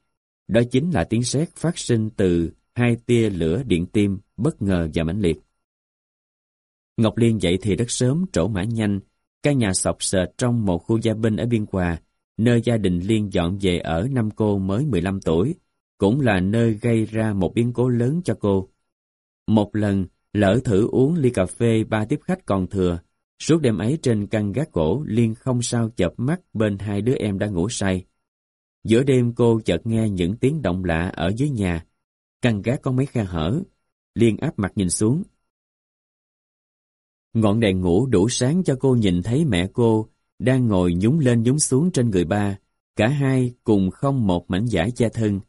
Đó chính là tiếng sét phát sinh từ hai tia lửa điện tim bất ngờ và mãnh liệt. Ngọc Liên dậy thì rất sớm, trổ mã nhanh, căn nhà sọc sệt trong một khu gia binh ở Biên Hòa, nơi gia đình Liên dọn về ở năm cô mới 15 tuổi, cũng là nơi gây ra một biến cố lớn cho cô. Một lần, lỡ thử uống ly cà phê ba tiếp khách còn thừa, suốt đêm ấy trên căn gác cổ Liên không sao chợp mắt bên hai đứa em đã ngủ say. Giữa đêm cô chợt nghe những tiếng động lạ ở dưới nhà, căn gác có mấy khe hở, Liên áp mặt nhìn xuống. Ngọn đèn ngủ đủ sáng cho cô nhìn thấy mẹ cô đang ngồi nhúng lên nhúng xuống trên người ba, cả hai cùng không một mảnh giải che thân.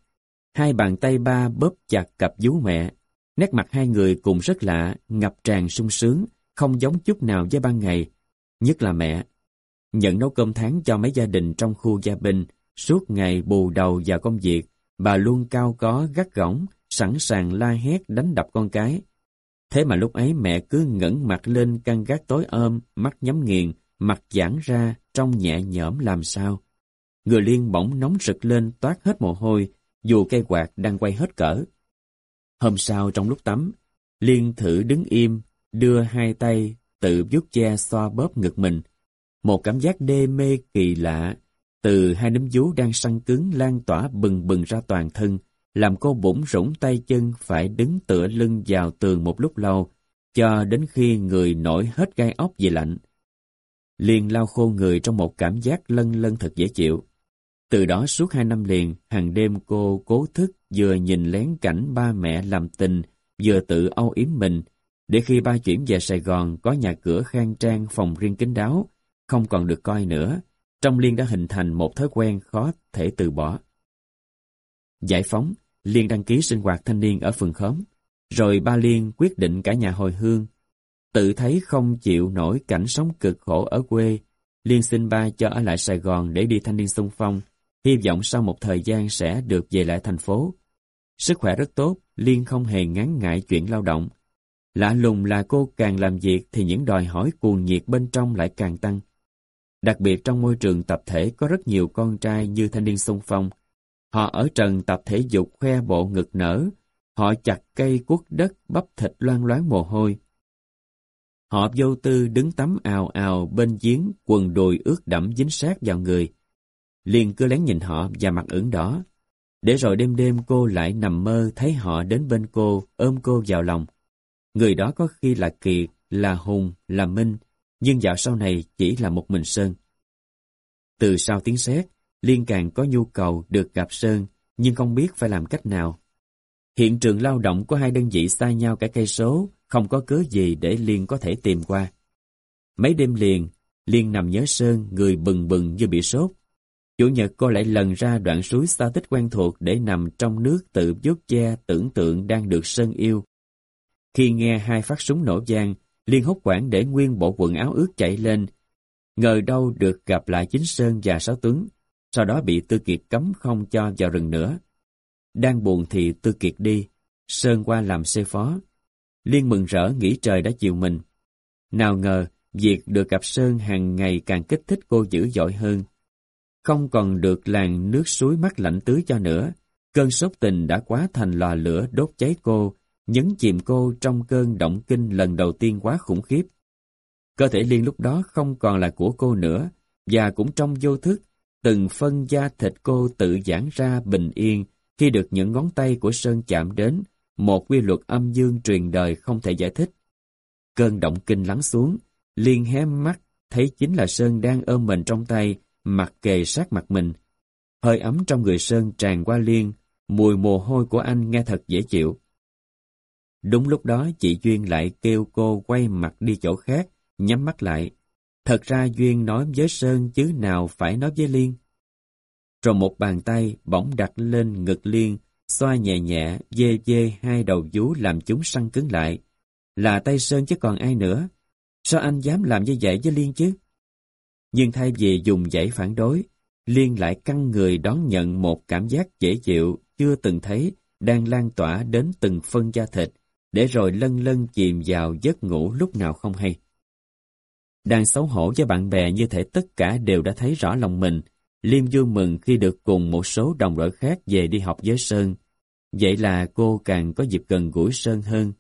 Hai bàn tay ba bóp chặt cặp vú mẹ, nét mặt hai người cùng rất lạ, ngập tràn sung sướng, không giống chút nào với ban ngày, nhất là mẹ. Nhận nấu cơm tháng cho mấy gia đình trong khu gia binh, suốt ngày bù đầu vào công việc, bà luôn cao có gắt gỏng, sẵn sàng la hét đánh đập con cái. Thế mà lúc ấy mẹ cứ ngẩng mặt lên căn gác tối ôm, mắt nhắm nghiền, mặt giãn ra, trông nhẹ nhõm làm sao. Người liên bỗng nóng rực lên toát hết mồ hôi, dù cây quạt đang quay hết cỡ. Hôm sau trong lúc tắm, Liên thử đứng im, đưa hai tay, tự vuốt che xoa bóp ngực mình. Một cảm giác đê mê kỳ lạ, từ hai nấm vú đang săn cứng lan tỏa bừng bừng ra toàn thân, làm cô bỗng rủng tay chân phải đứng tựa lưng vào tường một lúc lâu, cho đến khi người nổi hết gai ốc vì lạnh. Liền lau khô người trong một cảm giác lân lân thật dễ chịu. Từ đó suốt hai năm liền, hàng đêm cô cố thức vừa nhìn lén cảnh ba mẹ làm tình, vừa tự âu yếm mình, để khi ba chuyển về Sài Gòn có nhà cửa khang trang phòng riêng kín đáo, không còn được coi nữa, trong Liên đã hình thành một thói quen khó thể từ bỏ. Giải phóng, Liên đăng ký sinh hoạt thanh niên ở phường khóm, rồi ba Liên quyết định cả nhà hồi hương. Tự thấy không chịu nổi cảnh sống cực khổ ở quê, Liên xin ba cho ở lại Sài Gòn để đi thanh niên xung phong, hy vọng sau một thời gian sẽ được về lại thành phố. Sức khỏe rất tốt, Liên không hề ngán ngại chuyện lao động. Lạ lùng là cô càng làm việc thì những đòi hỏi cuồng nhiệt bên trong lại càng tăng. Đặc biệt trong môi trường tập thể có rất nhiều con trai như thanh niên xung phong. Họ ở trần tập thể dục khoe bộ ngực nở, họ chặt cây cuốc đất bắp thịt loan loáng mồ hôi. Họ vô tư đứng tắm ào ào bên giếng quần đùi ướt đẫm dính sát vào người. Liền cứ lén nhìn họ và mặt ửng đỏ. Để rồi đêm đêm cô lại nằm mơ thấy họ đến bên cô, ôm cô vào lòng. Người đó có khi là Kiệt, là Hùng, là Minh, nhưng dạo sau này chỉ là một mình Sơn. Từ sau tiếng sét, Liên càng có nhu cầu được gặp Sơn, nhưng không biết phải làm cách nào. Hiện trường lao động của hai đơn vị xa nhau cả cây số, không có cớ gì để Liên có thể tìm qua. Mấy đêm liền, Liên nằm nhớ Sơn, người bừng bừng như bị sốt. Chủ nhật cô lại lần ra đoạn suối xa tích quen thuộc để nằm trong nước tự vuốt che tưởng tượng đang được Sơn yêu. Khi nghe hai phát súng nổ vang, Liên hốt quản để nguyên bộ quần áo ướt chạy lên. Ngờ đâu được gặp lại chính Sơn và Sáu Tuấn, sau đó bị Tư Kiệt cấm không cho vào rừng nữa. Đang buồn thì Tư Kiệt đi, Sơn qua làm xe phó. Liên mừng rỡ nghĩ trời đã chiều mình. Nào ngờ, việc được gặp Sơn hàng ngày càng kích thích cô dữ dội hơn. Không còn được làng nước suối mắt lạnh tưới cho nữa, cơn sốt tình đã quá thành lò lửa đốt cháy cô, nhấn chìm cô trong cơn động kinh lần đầu tiên quá khủng khiếp. Cơ thể Liên lúc đó không còn là của cô nữa, và cũng trong vô thức, từng phân da thịt cô tự giãn ra bình yên khi được những ngón tay của Sơn chạm đến, một quy luật âm dương truyền đời không thể giải thích. Cơn động kinh lắng xuống, Liên hé mắt, thấy chính là Sơn đang ôm mình trong tay, mặt kề sát mặt mình. Hơi ấm trong người Sơn tràn qua Liên, mùi mồ hôi của anh nghe thật dễ chịu. Đúng lúc đó chị Duyên lại kêu cô quay mặt đi chỗ khác, nhắm mắt lại. Thật ra Duyên nói với Sơn chứ nào phải nói với Liên. Rồi một bàn tay bỗng đặt lên ngực Liên, xoa nhẹ nhẹ, dê dê hai đầu vú làm chúng săn cứng lại. Là tay Sơn chứ còn ai nữa. Sao anh dám làm như vậy với Liên chứ? Nhưng thay vì dùng dãy phản đối, Liên lại căng người đón nhận một cảm giác dễ chịu chưa từng thấy đang lan tỏa đến từng phân da thịt, để rồi lân lân chìm vào giấc ngủ lúc nào không hay. Đang xấu hổ với bạn bè như thể tất cả đều đã thấy rõ lòng mình, Liêm vui mừng khi được cùng một số đồng đội khác về đi học với Sơn. Vậy là cô càng có dịp gần gũi Sơn hơn.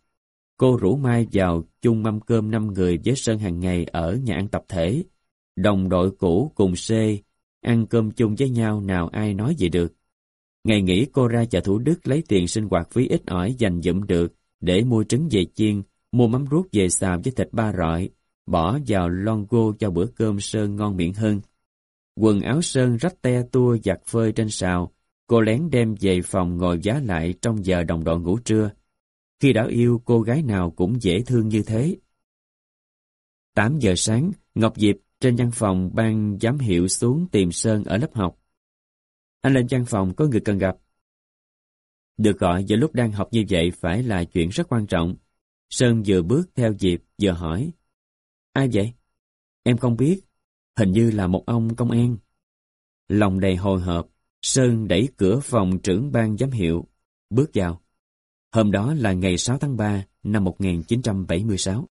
Cô rủ Mai vào chung mâm cơm năm người với Sơn hàng ngày ở nhà ăn tập thể. Đồng đội cũ cùng C, ăn cơm chung với nhau nào ai nói gì được. Ngày nghỉ cô ra chợ Thủ Đức lấy tiền sinh hoạt phí ít ỏi dành dụm được để mua trứng về chiên, mua mắm ruốc về xào với thịt ba rọi, bỏ vào lon gô cho bữa cơm Sơn ngon miệng hơn. Quần áo Sơn rách te tua giặt phơi trên xào, cô lén đem về phòng ngồi giá lại trong giờ đồng đội ngủ trưa. Khi đã yêu cô gái nào cũng dễ thương như thế. 8 giờ sáng, Ngọc Diệp trên văn phòng ban giám hiệu xuống tìm Sơn ở lớp học. Anh lên văn phòng có người cần gặp. Được gọi vào lúc đang học như vậy phải là chuyện rất quan trọng. Sơn vừa bước theo Diệp vừa hỏi, Ai vậy? Em không biết. Hình như là một ông công an. Lòng đầy hồi hộp, Sơn đẩy cửa phòng trưởng ban giám hiệu, bước vào. Hôm đó là ngày 6 tháng 3 năm 1976.